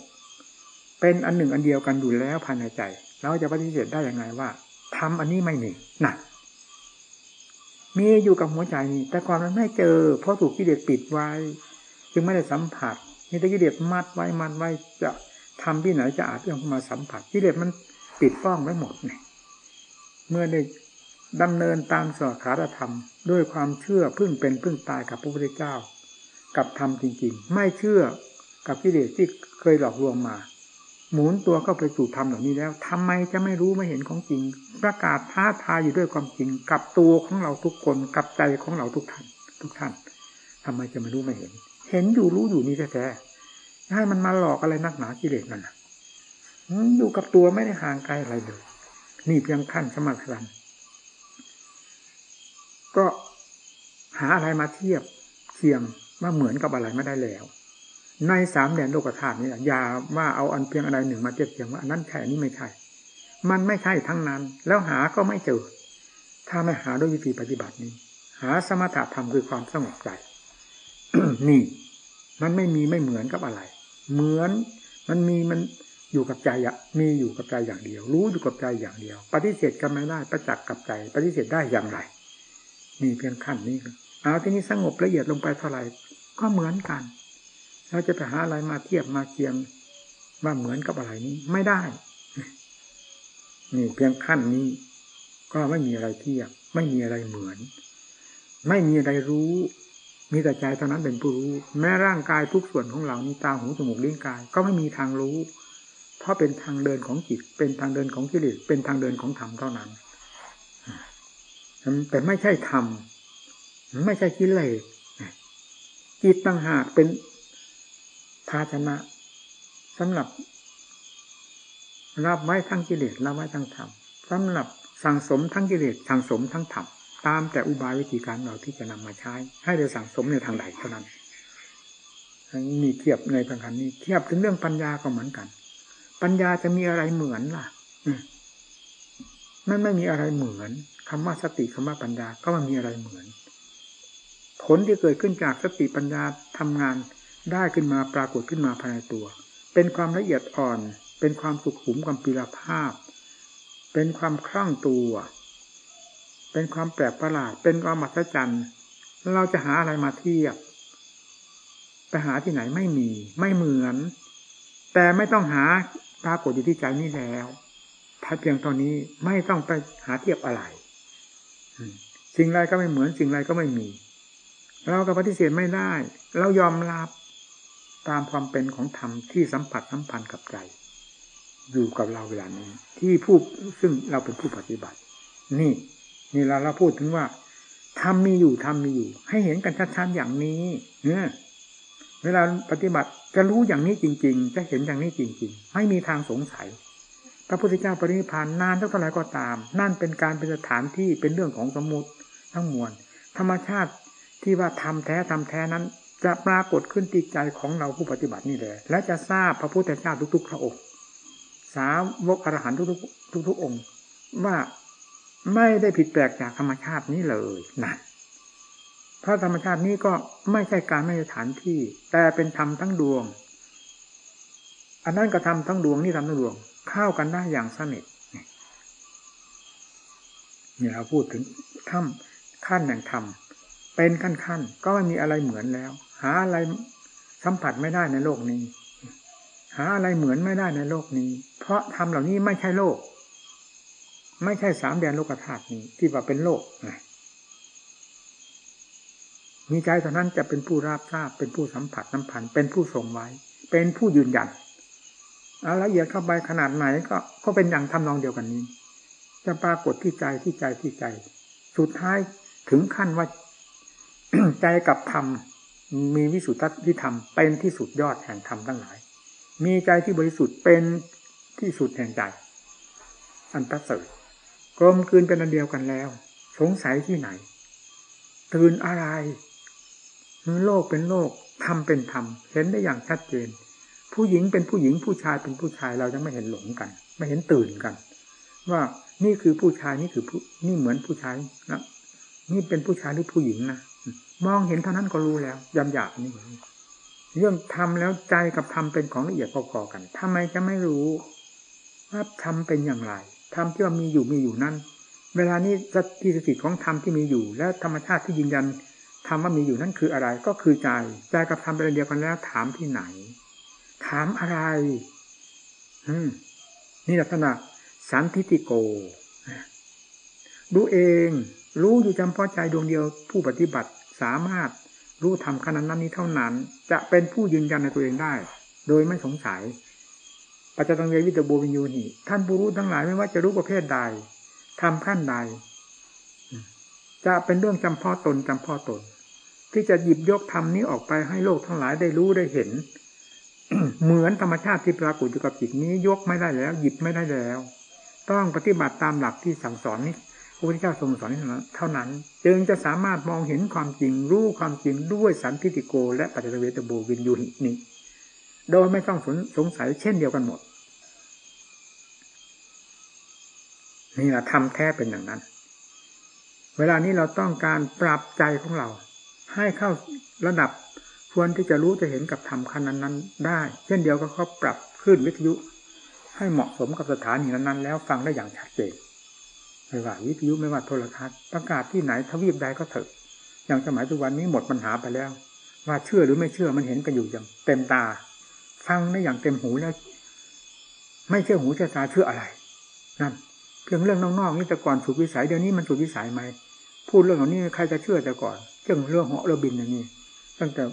เป็นอันหนึ่งอันเดียวกันอยู่แล้วภายในใจ เราจะปฏิเสธได้อย่างไรว่าทำอันนี้ไม่มีนะมีอยู่กับหัวใจนี่แต่ความนั้นไม่เจอ เพราะถูกกิเลสปิดไว้ จึงไม่ได้สัมผัสมีแต่กิเลสมัดไว้มัดไว้จะทำที่ไหนจะอาจเรื่องมาสัมผัสกิเลสมันปิดป้องไว้หมดเนี่ยเมื่อได้ ดำเนินตามสอขาธรรม ด้วยความเชื่อพึ่งเป็นพึ่งตายกับพระพุทธเจ้า กับธรรมจริง ๆ ไม่เชื่อกับกิเลสที่เคยหลอกลวงมา หมุนตัวเข้าไปสู่ธรรมเหล่านี้แล้วทำไมจะไม่รู้ไม่เห็นของจริง ประกาศท้าทายอยู่ด้วยความจริง กับตัวของเราทุกคนกับใจของเราทุกท่าน ทุกท่านทำไมจะไม่รู้ไม่เห็น เห็นอยู่รู้อยู่นี่แท้ๆให้มันมาหลอกอะไรนักหนากิเลสมันอยู่กับตัวไม่ได้ห่างไกลอะไรเลยนี่เพียงขั้นสมาธิ ก็หาอะไรมาเทียบเทียงว่าเหมือนกับอะไรไม่ได้แล้ว ในสามแดนโลกธาตุนี่อย่าว่าเอาอันเพียงอะไรหนึ่งมาเทียบเทียงว่าอันนั้นแค่นี้ไม่ใช่ มันไม่ใช่ทั้งนั้น แล้วหาก็ไม่เจอ ถ้าไม่หาด้วยวิธีปฏิบัตินี้ หาสมถะธรรมคือความสงบใจนี่ มันไม่มีไม่เหมือนกับอะไร เหมือนมันมีมันอยู่กับใจอะมีอยู่กับใจอย่างเดียว รู้อยู่กับใจอย่างเดียว ปฏิเสธกันไม่ได้ประจักษ์กับใจ ปฏิเสธได้อย่างไร นี่เพียงขั้นนี้เอาที่นี้สงบละเอียดลงไปเท่าไหร่ ก็เหมือนกัน เราจะไปหาอะไรมาเทียบมาเคียงว่าเหมือนกับอะไรนี้ไม่ได้ นี่เพียงขั้นนี้ ก็ไม่มีอะไรเทียบ ไม่มีอะไรเหมือน ไม่มีอะไรรู้ มีแต่ใจเท่านั้นเป็นผู้รู้ แม้ร่างกายทุกส่วนของเรานี้ตาหูจมูกลิ้นกาย ก็ไม่มีทางรู้ เพราะเป็นทางเดินของจิต เป็นทางเดินของกิเลสเป็นทางเดินของธรรมเท่านั้น แต่ไม่ใช่ธรรมไม่ใช่กิเลสจิตต่างหากเป็นภาชนะสำหรับรับไว้ทั้งกิเลสรับไว้ทั้งธรรมสำหรับสั่งสมทั้งกิเลสสั่งสมทั้งธรรมตามแต่อุบายวิธีการเราที่จะนำมาใช้ ให้ได้สั่งสมในทางใดเท่านั้นมีเทียบในพังคันนี้ เทียบถึงเรื่องปัญญาก็เหมือนกัน ปัญญาจะมีอะไรเหมือนล่ะมันไม่มีอะไรเหมือน คำว่าสติคำว่าปัญญาก็มันมีอะไรเหมือน ผลที่เกิดขึ้นจากสติปัญญาทำงานได้ขึ้นมาปรากฏขึ้นมาภายในตัว เป็นความละเอียดอ่อน เป็นความสุขุมความปิรภาพ เป็นความคล่องตัว เป็นความแปลกประหลาด เป็นความมหัศจรรย์ เราจะหาอะไรมาเทียบไปหาที่ไหนไม่มี ไม่เหมือน แต่ไม่ต้องหาปรากฏอยู่ที่ใจนี่แล้วถ้าเพียงตอนนี้ไม่ต้องไปหาเทียบอะไร สิ่งไรก็ไม่เหมือนสิ่งไรก็ไม่มี เราก็ปฏิเสธไม่ได้ เรายอมรับตามความเป็นของธรรมที่สัมผัสสัมพันธ์กับใจ อยู่กับเราเวลานี้ ที่ผู้ซึ่งเราเป็นผู้ปฏิบัติ นี่ นี่เราเราพูดถึงว่าธรรมมีอยู่ธรรมมีอยู่ ให้เห็นกันชัดๆอย่างนี้เนี่ยเวลาปฏิบัติจะรู้อย่างนี้จริง ๆ จะเห็นอย่างนี้จริง ๆ ไม่มีทางสงสัย พระพุทธเจ้าปรินิพานนานเท่าไหร่ก็ตาม นั่นเป็นการเป็นสถานที่เป็นเรื่องของสมุติทั้งมวล ธรรมชาติที่ว่าทำแท้ทำแท้นั้น จะปรากฏขึ้นติดใจของเราผู้ปฏิบัตินี่แหละและจะทราบพระพุทธเจ้าทุกๆพระองค์สาวกอรหันทุกๆทุกๆองค์ ว่าไม่ได้ผิดแปลกจากธรรมชาตินี้เลยนั่นเพราะธรรมชาตินี้ก็ไม่ใช่การไม่ใช่ฐานที่ แต่เป็นธรรมทั้งดวง อันนั้นก็ทำทั้งดวงนี่ทำทั้งดวง เข้ากันได้อย่างสนิทเนี่ยเราพูดถึงถ้ำขั้นแห่งธรรมเป็นขั้นขั้นก็ไม่มีอะไรเหมือนแล้ว หาอะไรสัมผัสไม่ได้ในโลกนี้ หาอะไรเหมือนไม่ได้ในโลกนี้ เพราะธรรมเหล่านี้ไม่ใช่โลก ไม่ใช่สามแดนโลกธาตุนี้ ที่ว่าเป็นโลกมีใจเท่านั้นจะเป็นผู้ราบทราบเป็นผู้สัมผัสน้ำพันเป็นผู้ทรงไว้ เป็นผู้ยืนยัน เอาละเอียดเข้าไปขนาดไหนก็ก็เป็นอย่างทำนองเดียวกันนี้ จะปรากฏที่ใจที่ใจที่ใจ สุดท้ายถึงขั้นว่าใจกับธรรมมีวิสุทธิธรรมเป็นที่สุดยอดแห่งธรรมทั้งหลาย มีใจที่บริสุทธิ์เป็นที่สุดแห่งใจ อันประเสริฐกลมกลืนเป็นอันเดียวกันแล้ว สงสัยที่ไหน ตื่นอะไรโลกเป็นโลกธรรมเป็นธรรมเห็นได้อย่างชัดเจน ผู้หญิงเป็นผู้หญิงผู้ชายเป็นผู้ชายเราจะไม่เห็นหลงกัน ไม่เห็นตื่นกัน ว่านี่คือผู้ชายนี่คือผู้นี่เหมือนผู้ชายนะนี่เป็นผู้ชายหรือผู้หญิงนะมองเห็นเท่านั้นก็รู้แล้วยำหยาบนี่เรื่องทำแล้วใจกับธรรมเป็นของละเอียดพอๆกันทำไมจะไม่รู้ว่าธรรมเป็นอย่างไรธรรมที่ว่ามีอยู่มีอยู่นั่นเวลานี้สติสติของธรรมที่มีอยู่ และธรรมชาติที่ยืนยันธรรมว่ามีอยู่นั่นคืออะไร ก็คือใจใจกับธรรมเป็นเดียวกันแล้วถามที่ไหน ถามอะไรนี่ลักษณะสันทิติโกดูเอง รู้อยู่จำเพาะใจดวงเดียว ผู้ปฏิบัติสามารถรู้ทำขนาดนั้นนี้เท่านั้น จะเป็นผู้ยืนยันในตัวเองได้ โดยไม่สงสัยปัจจตังเววิตโบวิญญูนีท่านผู้รู้ทั้งหลายไม่ว่าจะรู้ประเภทใดทำขั้นใด จะเป็นเรื่องจำเพาะตนจำเพาะตน ที่จะหยิบยกธรรมนี้ออกไปให้โลกทั้งหลายได้รู้ได้เห็น เหมือนธรรมชาติที่ปรากฏอยู่กับจิตนี้ยกไม่ได้แล้ว หยิบไม่ได้แล้ว ต้องปฏิบัติตามหลักที่สั่งสอนนี้พระพุทธเจ้าทรงสอนเท่านั้น จึงจะสามารถมองเห็นความจริงรู้ความจริงด้วยสันติติโก และปัจจเวตโบวินยูหินี้โดยไม่ต้องสงสัยเช่นเดียวกันหมดนี่แหละทำแท้เป็นอย่างนั้น เวลานี้เราต้องการปรับใจของเรา ให้เข้าระดับ ควรที่จะรู้จะเห็นกับธรรมคันนั้นๆ ได้ เช่นเดียวกับเขาปรับขึ้นวิทยุ ให้เหมาะสมกับสถานีนั้นๆ แล้วฟังได้อย่างชัดเจนไม่ว่าวิทยุไม่ว่าโทรทัศน์ประกาศที่ไหนทวีปใดก็เถอะ อย่างสมัยทุกวันนี้หมดปัญหาไปแล้ว ว่าเชื่อหรือไม่เชื่อมันเห็นกันอยู่อย่างเต็มตา ฟังได้อย่างเต็มหูแล้ว ไม่เชื่อหูเชื่อตาเชื่ออะไร นั่นเพียงเรื่องนอกๆนี่แต่ก่อนสุดวิสัยเดี๋ยวนี้มันสุดวิสัยไหมพูดเรื่องเหล่านี้ใครจะเชื่อแต่ก่อนเรื่องเรื่องเหาะเรือบินอย่างนี้ตั้งแต่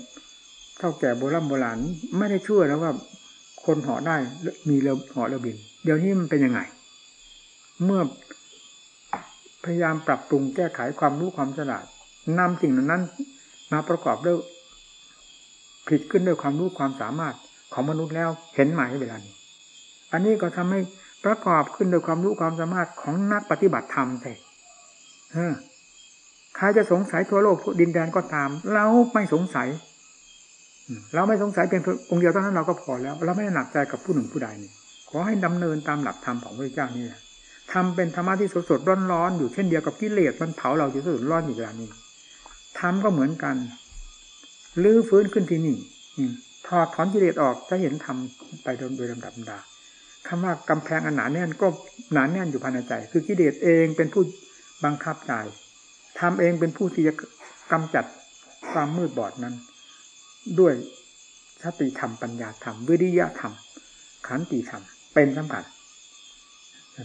เท่าแก่โบราณโบราณไม่ได้เชื่อแล้วว่าคนเหาะได้มีเรือเหาะเรือบิน เดี๋ยวนี้มันเป็นยังไง เมื่อพยายามปรับปรุงแก้ไขความรู้ความฉลาดนำสิ่งนั้น มาประกอบด้วยผิดขึ้นด้วยความรู้ความสามารถของมนุษย์แล้วเห็นไหมเวลานี้ อันนี้ก็ทำให้ประกอบขึ้นด้วยความรู้ความสามารถของนักปฏิบัติธรรมใช่ใครจะสงสัยทั่วโลกดินแดนก็ตาม เราไม่สงสัย เราไม่สงสัยเพียงองค์เดียวเท่านั้นเราก็พอแล้ว เราไม่หนักใจกับผู้หนึ่งผู้ใดนี่ขอให้ดำเนินตามหลักธรรมของพระเจ้านี่แหละทำเป็นธรรมะที่สดสดร้อนร้อนอยู่เช่นเดียวกับกิเลสมันเผาเราอยู่สดร้อนอยู่เวลานี้ทำก็เหมือนกันลื้อฟื้นขึ้นที่นี่ถอดถอนกิเลสออกจะเห็นทำไปโดยลำดับดาคำว่ากำแพงอันหนาแน่นก็หนาแน่นอยู่ภายในใจ คือกิเลสเองเป็นผู้บังคับใจทำเองเป็นผู้ที่จะกำจัดความมืดบอดนั้น ด้วยสติธรรมปัญญาธรรม วิริยะธรรม ขันติธรรม เป็นสำคัญ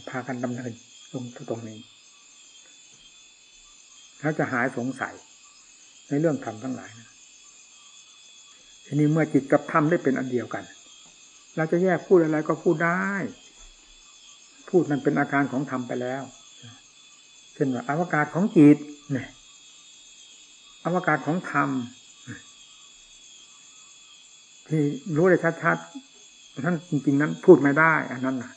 พากันดำเนินตรงตรงนี้แล้วจะหายสงสัยในเรื่องธรรมทั้งหลายนะทีนี้เมื่อจิตกับธรรมได้เป็นอันเดียวกัน เราจะแยกพูดอะไรก็พูดได้ พูดมันเป็นอาการของธรรมไปแล้วเช่นว่าอวกาศของจิตเนี่ยอวกาศของธรรม ที่รู้ได้ชัดๆท่านจริง ๆ นั้น พูดไม่ได้ อันนั้นนะ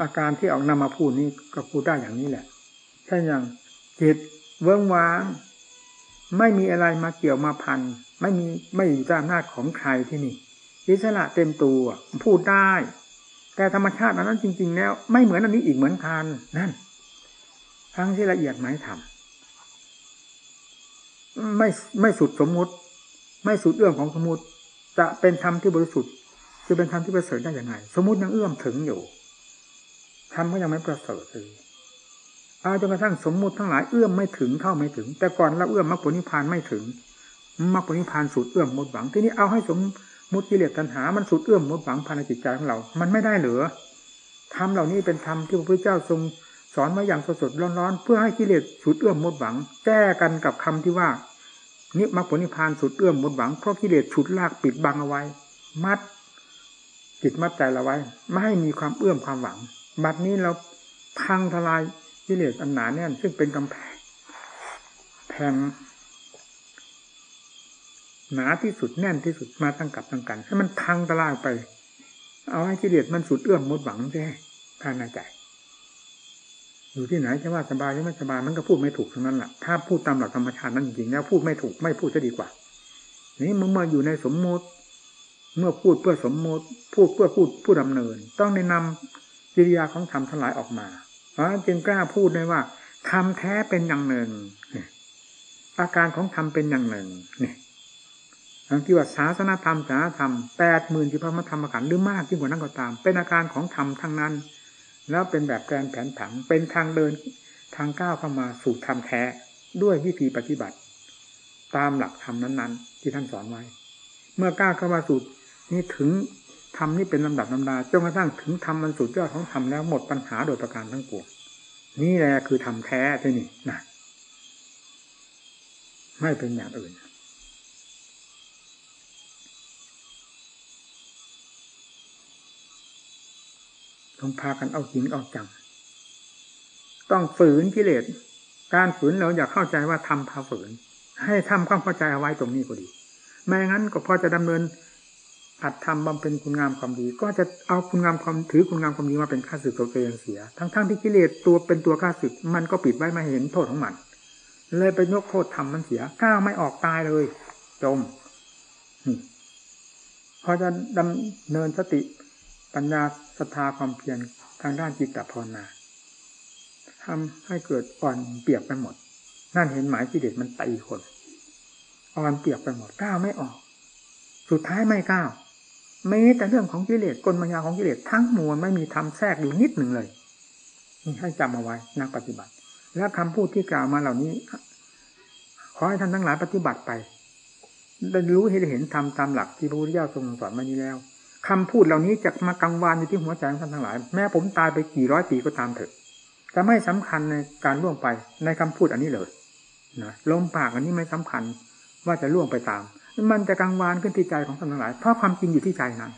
อาการที่ออกนำมาพูดนี้ก็พูดได้อย่างนี้แหละใช่ยังจิตเวิ้งว้าง ไม่มีอะไรมาเกี่ยวมาพัน ไม่มีไม่อยู่ใต้อำนาจของใครที่นี่อิสระเต็มตัวพูดได้ แต่ธรรมชาตินั้นจริง ๆ แล้ว ไม่เหมือนอันนี้อีกเหมือนกันนั่นทั้งที่ละเอียดไหมทำไม่ไม่สุดสมมุติ ไม่สุดเอื้อมของสมมุติจะเป็นธรรมที่บริสุทธิ์จะเป็นธรรมที่ประเสริฐได้อยังไงสมมุติยังเอื้อมถึงอยู่ธรรมก็ยังไม่ประเสริฐเลยเอาจนกระทั่งสมมุติทั้งหลายเอื้อมไม่ถึงเข้าไม่ถึง แต่ก่อนเราเอื้อมมรรคผลนิพพานไม่ถึงมรรคผลนิพพานสุดเอื้อมหมดหวังที่นี้เอาให้สมมุติกิเลสตัณหา มันสุดเอื้อมหมดหวังภายในจิตใจของเรา มันไม่ได้เหลือธรรมเหล่านี้เป็นธรรมที่พระพุทธเจ้าทรงสอนมาอย่างสดๆร้อนๆเพื่อให้กิเลสสุดเอื้อมหมดหวัง แก้กันกับคำที่ว่า นิมรรคผลนิพพานสุดเอื้อมหมดหวังเพราะกิเลสฉุดลากปิดบังเอาไว้ มัดจิตมัดใจเราไว้ ไม่ให้มีความเอื้อมความหวัง บัดนี้เราพังทลายกิเลสอันหนาแน่น ซึ่งเป็นกำแพงแพงหนาที่สุดแน่นที่สุดมาตั้งกับตั้งกันให้มันพังทลายไป เอาให้กิเลสมันสุดเอื้อมหมดหวังใช่ภายในใจ อยู่ที่ไหนจะว่าสบายหรือไม่สบายมันก็พูดไม่ถูกทั้งนั้นแหละถ้าพูดตามหลักธรรมชาตินั้นจริงๆแล้วพูดไม่ถูกไม่พูดจะดีกว่า นี่เมื่อมาอยู่ในสมมติ เมื่อพูดเพื่อสมมติ พูดเพื่อพูดผู้ดำเนิน ต้องในนำกิริยาของธรรมทั้งหลายออกมาเพราะจึงกล้าพูดได้ว่าธรรมแท้เป็นอย่างหนึ่งอาการของธรรมเป็นอย่างหนึ่งนี่ทั้งที่ว่าศาสนาธรรมศาสนาธรรมแปดหมื่นที่พระมธรรมขันธ์หรือมากที่งกว่านั้นก็ตาม เป็นอาการของธรรมทั้งนั้น แล้วเป็นแบบแกนแผนผังเป็นทางเดินทางก้าวเข้ามาสู่ธรรมแท้ด้วยวิธีปฏิบัติ ตามหลักธรรมนั้น ๆ ที่ท่านสอนไว้ เมื่อก้าวเข้ามาสู่นี่ถึงธรรมนี่เป็นลำดับลำดาจนกระทั่งถึงธรรมมันสุดยอดของธรรมแล้วหมดปัญหาโดยประการทั้งปวงนี่แหละคือธรรมแท้ที่นี่นะไม่เป็นอย่างอื่น ต้องพากันเอาจริงเอาจังต้องฝืนกิเลส การฝืนเราอยากเข้าใจว่าทำพาฝืน ให้ทำความเข้าใจเอาไว้ตรงนี้ก็ดีไม่งั้นก็พอจะดำเนินอัดทำบำเพ็ญคุณงามความดี ก็จะเอาคุณงามความถือคุณงามความดีมาเป็นค่าสึกตัวเองเสีย ทั้งๆทที่กิเลสตัวเป็นตัวค่าสึก มันก็ปิดไว้ไม่เห็นโทษของมัน เลยไปยกโทษทำมันเสียก้าวไม่ออกตายเลย จมพอจะดำเนินสติ ปัญญาศรัทธาความเพียรทางด้านจิตตภาวนาทำให้เกิดอ่อนเปียกไปหมด นั่นเห็นหมายกิเลสมันตีคนอ่อนเปียกไปหมดก้าวไม่ออก สุดท้ายไม่ก้าวไม่แต่เรื่องของกิเลสกลมัญญาของกิเลสทั้งมวลไม่มีทำแทรกอยู่นิดหนึ่งเลยนี่ให้จำเอาไว้นักปฏิบัติ และคำพูดที่กล่าวมาเหล่านี้ ขอให้ท่านทั้งหลายปฏิบัติไปได้รู้เห็นเห็นทำตามหลักที่พระพุทธเจ้าทรงสอนมานี้แล้ว คำพูดเหล่านี้จะมากังวานอยู่ที่หัวใจของท่านทั้งหลาย แม้ผมตายไปกี่ร้อยปีก็ตามเถอะจะไม่สำคัญในการล่วงไปในคำพูดอันนี้เลยนะลมปากอันนี้ไม่สำคัญว่าจะล่วงไปตาม มันจะกังวานขึ้นที่ใจของท่านทั้งหลาย เพราะความจริงอยู่ที่ใจนั้น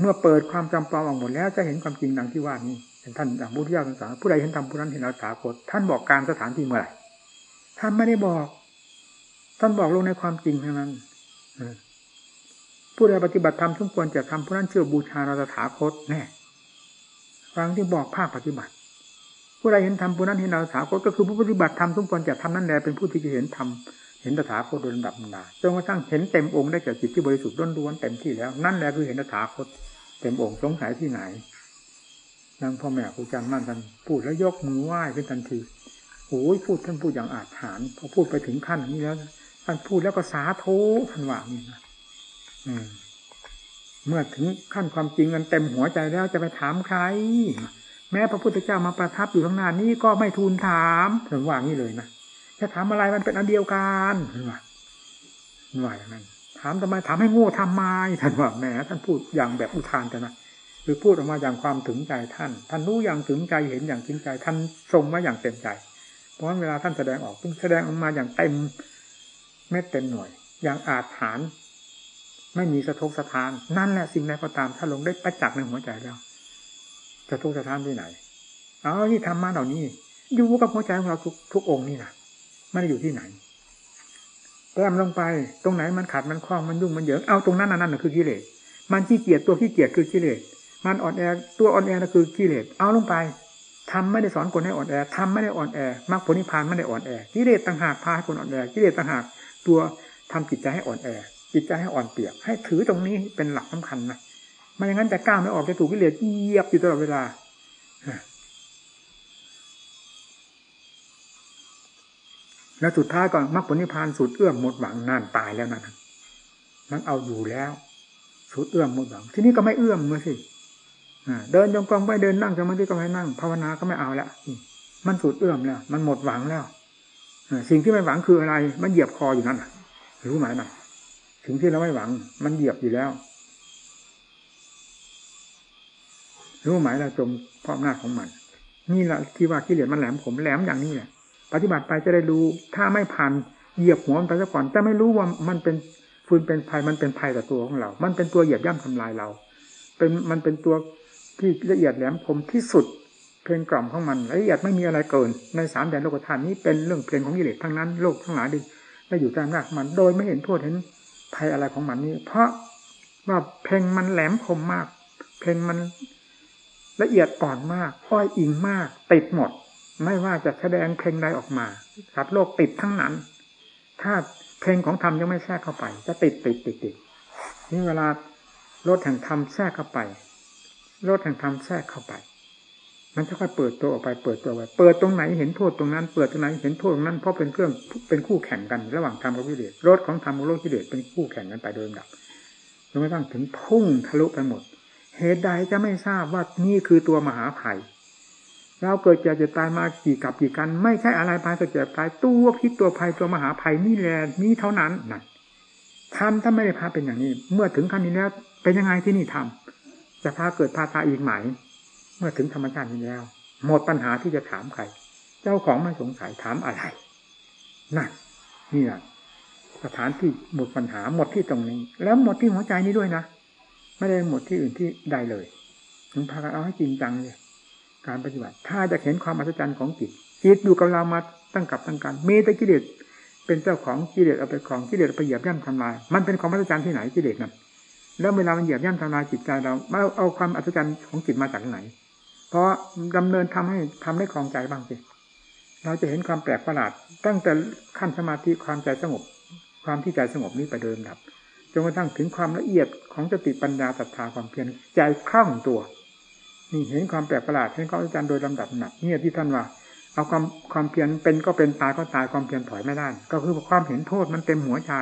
เมื่อเปิดความจำปลอมออกหมดแล้วจะเห็นความจริงดังที่ว่านี้เป็นท่านอย่างพุทธเจ้าสอนผู้ใดเห็นธรรมผู้นั้นเห็นเราสาคตท่านบอกการสถานที่เมื่อไหร่ท่านไม่ได้บอก ท่านบอกลงในความจริงเท่านั้น ผู้ใดปฏิบัติธรรมสมควรจะทำผู้นั้นเชื่อบูชาเราตถาคตแน่ฟังที่บอกภาคปฏิบัติ ผู้ใดเห็นธรรมผู้นั้นเห็นเราตถาคตก็คือผู้ปฏิบัติธรรมสมควรจะทำนั่นแหละเป็นผู้ที่จะเห็นธรรมเห็นตถาคตโดยลำดับนาจนกระทั่งเห็นเต็มองค์ได้แก่จิตที่บริสุทธิ์ล้วนๆเต็มที่แล้วนั่นแหละคือเห็นตถาคตเต็มองค์สงสัยที่ไหนนั่งพ่อแม่ครูอาจารย์มั่นท่านพูดแล้วยกมือไหว้ขึ้นทันทีโอ้ยพูดท่านพูดอย่างอาถรรพ์พอพูดไปถึงขั้นนี้แล้วท่านพูดแล้วก็สาโทท่านว่านี่นะ เมื่อถึงขั้นความจริงมันเต็มหัวใจแล้วจะไปถามใคร แม้พระพุทธเจ้ามาประทับอยู่ข้างหน้านี้ก็ไม่ทูลถามถึงว่างี้เลยนะจะถามอะไรมันเป็นอันเดียวกันว่าว่าอย่างนั้น ถามทำไมถามให้โง่ทำไมท่านว่าแหมท่านพูดอย่างแบบอุทานแต่นะคือพูดออกมาอย่างความถึงใจท่าน ท่านรู้อย่างถึงใจเห็นอย่างถึงใจ ท่านทรงมาอย่างเต็มใจ เพราะเวลาท่านแสดงออกเพิ่งแสดงออกมาอย่างเต็มเม็ดเต็มหน่วย อย่างอาจฐาน ไม่มีสะทกสะทาน นั่นแหละสิ่งใดก็ตามถ้าลงได้ประจักษ์ในหัวใจแล้วสะทกสะทานที่ไหนเอาที่ทำมาเหล่านี้ อยู่กับหัวใจของเราทุกทุกองค์นี่นะไม่ได้อยู่ที่ไหนแต้มลงไปตรงไหนมันขาดมันคล้องมันยุ่งมันเหยิงเอาตรงนั้นนั่นนั่นคือกิเลสมันขี้เกียจตัวขี้เกียจคือกิเลสมันอ่อนแอตัวอ่อนแอนั่นคือกิเลสเอาลงไปทำไม่ได้สอนคนให้อ่อนแอทำไม่ได้อ่อนแอมรรคผลนิพพานไม่ได้อ่อนแอกิเลสต่างหากพาให้คนอ่อนแอกิเลสต่างหากตัวทำจิตใจให้อ่อนแอ จิตใจให้อ่อนเปียก ให้ถือตรงนี้เป็นหลักสำคัญนะไม่อย่างนั้นจะก้าวไม่ออกจะถูกกิเลสเหยียบอยู่ตลอดเวลาแล้วสุดท้ายก็มรรคผลนิพพานสุดเอื้อมหมดหวังนั่นตายแล้วนั่นมันเอาอยู่แล้ว สุดเอื้อมหมดหวัง ที่นี้ก็ไม่เอื้อมเมื่อสิเดินจงกรมไปเดินนั่งสมาธิก็ไม่นั่งภาวนาก็ไม่เอาแล้วมันสุดเอื้อมแล้ว มันหมดหวังแล้วสิ่งที่ไม่หวังคืออะไร มันเหยียบคออยู่นั่นรู้ไหมนะ สิ่งที่เราไม่หวัง มันเหยียบอยู่แล้วรู้ไหมเราจมเพราะหน้าของมัน นี่แหละที่ว่ากิเลสมันแหลมผมแหลมอย่างนี้แหละปฏิบัติไปจะได้รู้ ถ้าไม่ผ่านเหยียบหัวมันไปซะก่อนจะไม่รู้ว่ามันเป็นฟืนเป็นภัยมันเป็นภัยต่อตัวของเรา มันเป็นตัวเหยียบย่ำทำลายเรา เป็นมันเป็นตัวที่ละเอียดแหลมคมที่สุดเพลงกล่อมของมันละเอียดไม่มีอะไรเกิน ในสามแดนโลกธาตุนี้เป็นเรื่องเพลงของกิเลสทั้งนั้นโลกทั้งหลายดิได้อยู่ต้อำนาจมัน โดยไม่เห็นโทษเห็น ภัยอะไรของมันนี้ เพราะว่าเพลงมันแหลมคมมาก เพลงมันละเอียดอ่อนมาก อ้อยอิงมาก ติดหมด ไม่ว่าจะแสดงเพลงใดออกมาสัตว์โลกติดทั้งนั้น ถ้าเพลงของธรรมยังไม่แทรกเข้าไป จะติดติดติดติดนี่เวลารถแห่งธรรมแทรกเข้าไปรถแห่งธรรมแทรกเข้าไป มันจะค่อยเปิดตัวออกไปเปิดตัวไปเปิดตรงไหนเห็นโทษตรงนั้น เปิดตรงไหนเห็นโทษตรงนั้นเพราะเป็นเครื่องเป็นคู่แข่งกันระหว่างธรรมกับวิเลศรถของธรรมกับโลกวิเลศเป็นคู่แข่งกันไปโดยลำดับจนกระทั่งถึงพุ่งทะลุไปหมด เหตุใดจะไม่ทราบว่านี่คือตัวมหาภัยเราเกิดเจ็บจะตายมากี่กับกี่กัน ไม่ใช่อะไรภายเกิดเจ็บตายตัวพิษตัวภัยตัวมหาภัยนี่แหละนี่เท่านั้นนั่นทำถ้าไม่ได้พาเป็นอย่างนี้ เมื่อถึงขั้นนี้แล้วเป็นยังไงที่นี่ทำจะพาเกิดพาตาอีกไหม เมื่อถึงธรรมชาตินี้แล้ว หมดปัญหาที่จะถามใคร เจ้าของไม่สงสัยถามอะไรนั่นนี่แหละสถานที่หมดปัญหาหมดที่ตรงนี้ แล้วหมดที่หัวใจนี้ด้วยนะไม่ได้หมดที่อื่นที่ใดเลยถึงพากันเอาให้จริงจังเลยการปฏิบัติ ถ้าจะเห็นความอัศจรรย์ของจิตจิตอยู่กับเรามาตั้งกับตั้งการมีแต่กิเลสเป็นเจ้าของกิเลสเอาไปของกิเลสไปเหยียบย่ำทำลาย มันเป็นความอัศจรรย์ที่ไหนกิเลสนั้นแล้วเวลามันเหยียบย่ำทำลายจิตใจเราเราเอาความอัศจรรย์ของจิตมาจากไหน พราะดำเนินทำให้ทำให้คลองใจบ้างสิเราจะเห็นความแปลกประหลาด ตั้งแต่ขั้นสมาธิความใจสงบ ความที่ใจสงบนี้ไปเดิมดับจนกระทั่งถึงความละเอียดของสติปัญญาศรัทธาความเพียรใจคล่องตัวนี่เห็นความแปลกประหลาดเห็นควาอัศจรรย์โดยลำดับหนักเนี่ยที่ท่านว่าเอาความความเพียรเป็นก็เป็นตายก็ตายความเพียรถอยไม่ได้ ก็คือความเห็นโทษมันเต็มหัวใจ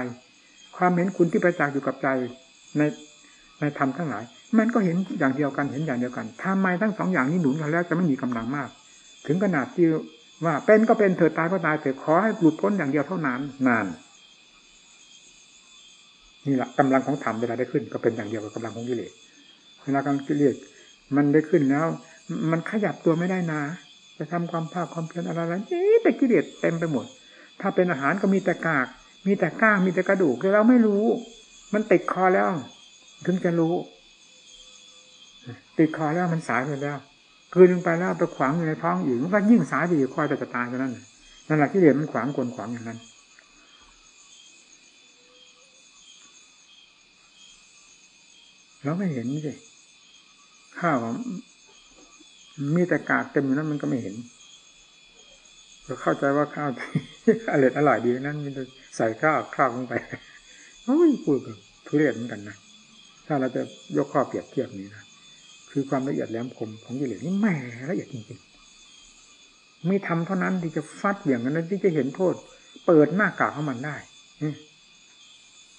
ความเห็นคุณที่ประจักษ์อยู่กับใจในในธรรมทั้งหลาย มันก็เห็นอย่างเดียวกันเห็นอย่างเดียวกันทำไมทั้งสองอย่างนี้หนุนกันแล้วจะไม่มีกำลังมาก ถึงขนาดที่ว่าเป็นก็เป็นเถิดตายก็ตายเถิดขอให้หลุดพ้นอย่างเดียวเท่านั้นนานนี่แหละกำลังของธรรมเวลาได้ขึ้น ก็เป็นอย่างเดียวกับกำลังของกิเลสเวลากำลังกิเลสมันได้ขึ้นแล้ว มันขยับตัวไม่ได้นะจะทำความภาคความเพียรอะไรอะไรนี่แต่กิเลสเต็มไปหมด ถ้าเป็นอาหารก็มีแต่กาก มีแต่ก้างมีแต่กระดูกเราไม่รู้ มันติดคอแล้ว ถึงจะรู้ ติดคอแล้วมันสายไปแล้วคืนลงไปแล้วไปขวางอยู่ในท้องอีกมันก็ยิ่งสายไปอีกคอยแต่จะตายเท่านั้นนั่นแหละที่เรียนมันขวางกลขวางอย่างนั้นเราไม่เห็นสิข้าวมีแต่กากเต็มอยู่นั้นมันก็ไม่เห็นเราเข้าใจว่าข้าวอร่อยอร่อยดีนั้นมันใส่ข้าวข้าวลงไปโอ้ยพูดกับทุเรศเหมือนกันนะถ้าเราจะยกข้อเปรียบเทียบนี้นะ คือความละเอียดแหลมคมของกิเลสนี่แหมละเอียดจริงๆไมีทำเท่านั้นที่จะฟัดอย่างกันนั้นที่จะเห็นโทษ เปิดหน้ากากของมันได้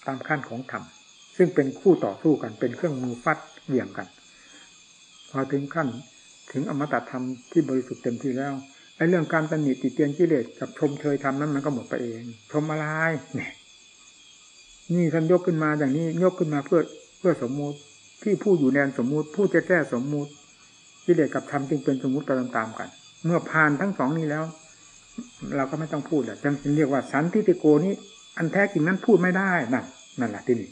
ตามขั้นของธรรมซึ่งเป็นคู่ต่อสู้กันเป็นเครื่องมือฟัดเหวี่ยงกัน พอถึงขั้นถึงอมตะธรรมที่บริสุทธิ์เต็มที่แล้วไอ้เรื่องการตันหนิติเตียนกิเลสกับชมเชยทำนั้นมันก็หมดไปเอง ชมอะไรเนี่ยนี่ท่านยกขึ้นมาอย่างนี้ยกขึ้นมาเพื่อเพื่อสมมุติ ที่ผู้อยู่แนสมมุติผู้จะแก้สมมุติกิเลสกับธรรมจึงเป็นสมมุติไปตามๆกัน เมื่อผ่านทั้งสองนี้แล้ว เราก็ไม่ต้องพูดแหละจึงเรียกว่าสันทิติโกนี้อันแท้จริงนั้นพูดไม่ได้นั่นนั่นแหละที่นี่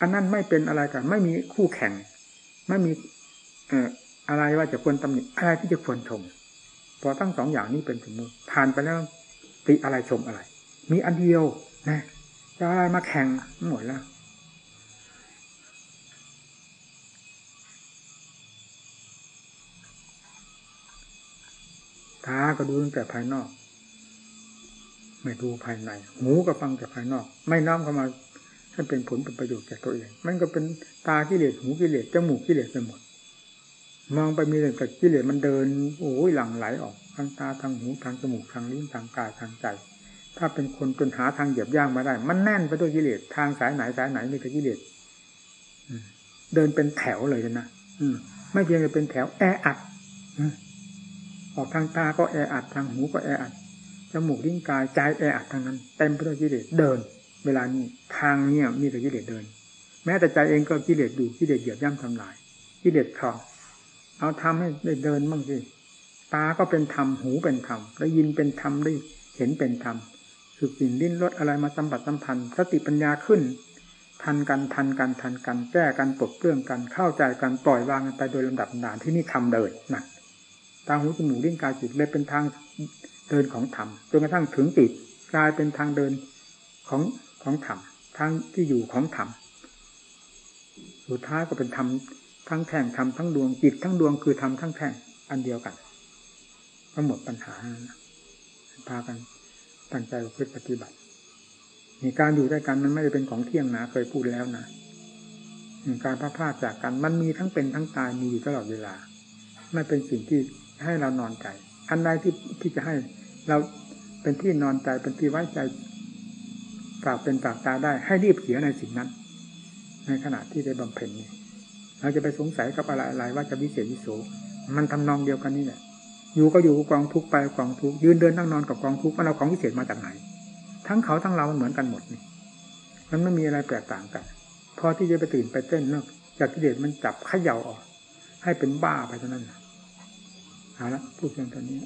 อันนั้นไม่เป็นอะไรกัน ไม่มีคู่แข่ง ไม่มี เอ่ออะไรว่าจะควรตำหนิอะไรที่จะควรชมพอทั้งสองอย่างนี้เป็นสมมุติผ่านไปแล้วติอะไรชมอะไร มีอันเดียวนะจะอะไรมาแข่งหมดแล้ว ตาก็ดูตั้งแต่ภายนอก ไม่ดูภายใน หูก็ฟังแต่ภายนอก ไม่น้อมเข้ามาให้เป็นผลเป็นประโยชน์แก่ตัวเอง มันก็เป็นตากิเลสหูกิเลสจมูกกิเลสไปหมด มองไปมีแต่กิเลสมันเดิน โอ้ยหลั่งไหลออกทางตาทางหูทางจมูกทางลิ้นทางกายทางใจ ถ้าเป็นคนจนหาทางเหยียบย่างมาได้ มันแน่นไปด้วยกิเลสทางสายไหนสายไหนมีแต่กิเลสเดินเป็นแถวเลยนะอืมไม่เพียงแต่เป็นแถวแออัด ออกทางตาก็แออัดทางหูก็แออัดจมูกลิ้นกายใจแออัดทางนั้นเต็มไปด้วยกิเลสเดิน เวลานี้ทางเนี่ยมีแต่กิเลสเดิน แม้แต่ใจเองก็กิเลสดูกิเลสเหยียบย่ำทำลายกิเลสครองเอาทำให้ได้เดินบ้างสิตาก็เป็นธรรมหูเป็นธรรมได้ยินเป็นธรรมได้เห็นเป็นธรรมสุกินลิ้นรสอะไรมาสัมผัสสัมพันธ์สติปัญญาขึ้น ทันกันทันกันทันกันแก้กันปลดเปลื้องกันเข้าใจกันปล่อยวางกันไปโดยลำดับดานที่นี่ทำเดินนะ ตาหูจมูกลิ้นกายจิตเลยเป็นทางเดินของธรรมจนกระทั่งถึงจิตกลายเป็นทางเดินของของธรรมทางที่อยู่ของธรรมสุดท้ายก็เป็นธรรมทั้งแท่งธรรมทั้งดวงจิตทั้งดวงคือธรรมทั้งแท่งอันเดียวกันก็หมดปัญหาพากันตั้งใจเพื่อปฏิบัติมีการอยู่ด้วยกันมันไม่ได้เป็นของเที่ยงนะเคยพูดแล้วนะการพลาดพลาดจากกันมันมีทั้งเป็นทั้งตายมีอยู่ตลอดเวลาไม่เป็นสิ่งที่ ให้เรานอนใจ อันใดที่ที่จะให้เราเป็นที่นอนใจเป็นที่ไว้ใจฝากเป็นฝากตาได้ ให้รีบเสียในสิ่งนั้น ในขณะที่ได้บำเพ็ญนี่เราจะไปสงสัยกับอะไรอะไรว่าจะวิเศษวิโสมันทำนองเดียวกันนี่แหละอยู่ก็อยู่กองทุกไปกองทุกยืนเดินนั่งนอนกับกองทุกมันเอาของวิเศษมาจากไหน ทั้งเขาทั้งเรามันเหมือนกันหมดนี่มันไม่มีอะไรแตกต่างกัน พอที่จะไปตื่นไปเต้นเนอะจากกิเลสมันจับขย่าออก ให้เป็นบ้าไปเท่านั้น เอาละพูดเพียงเท่านี้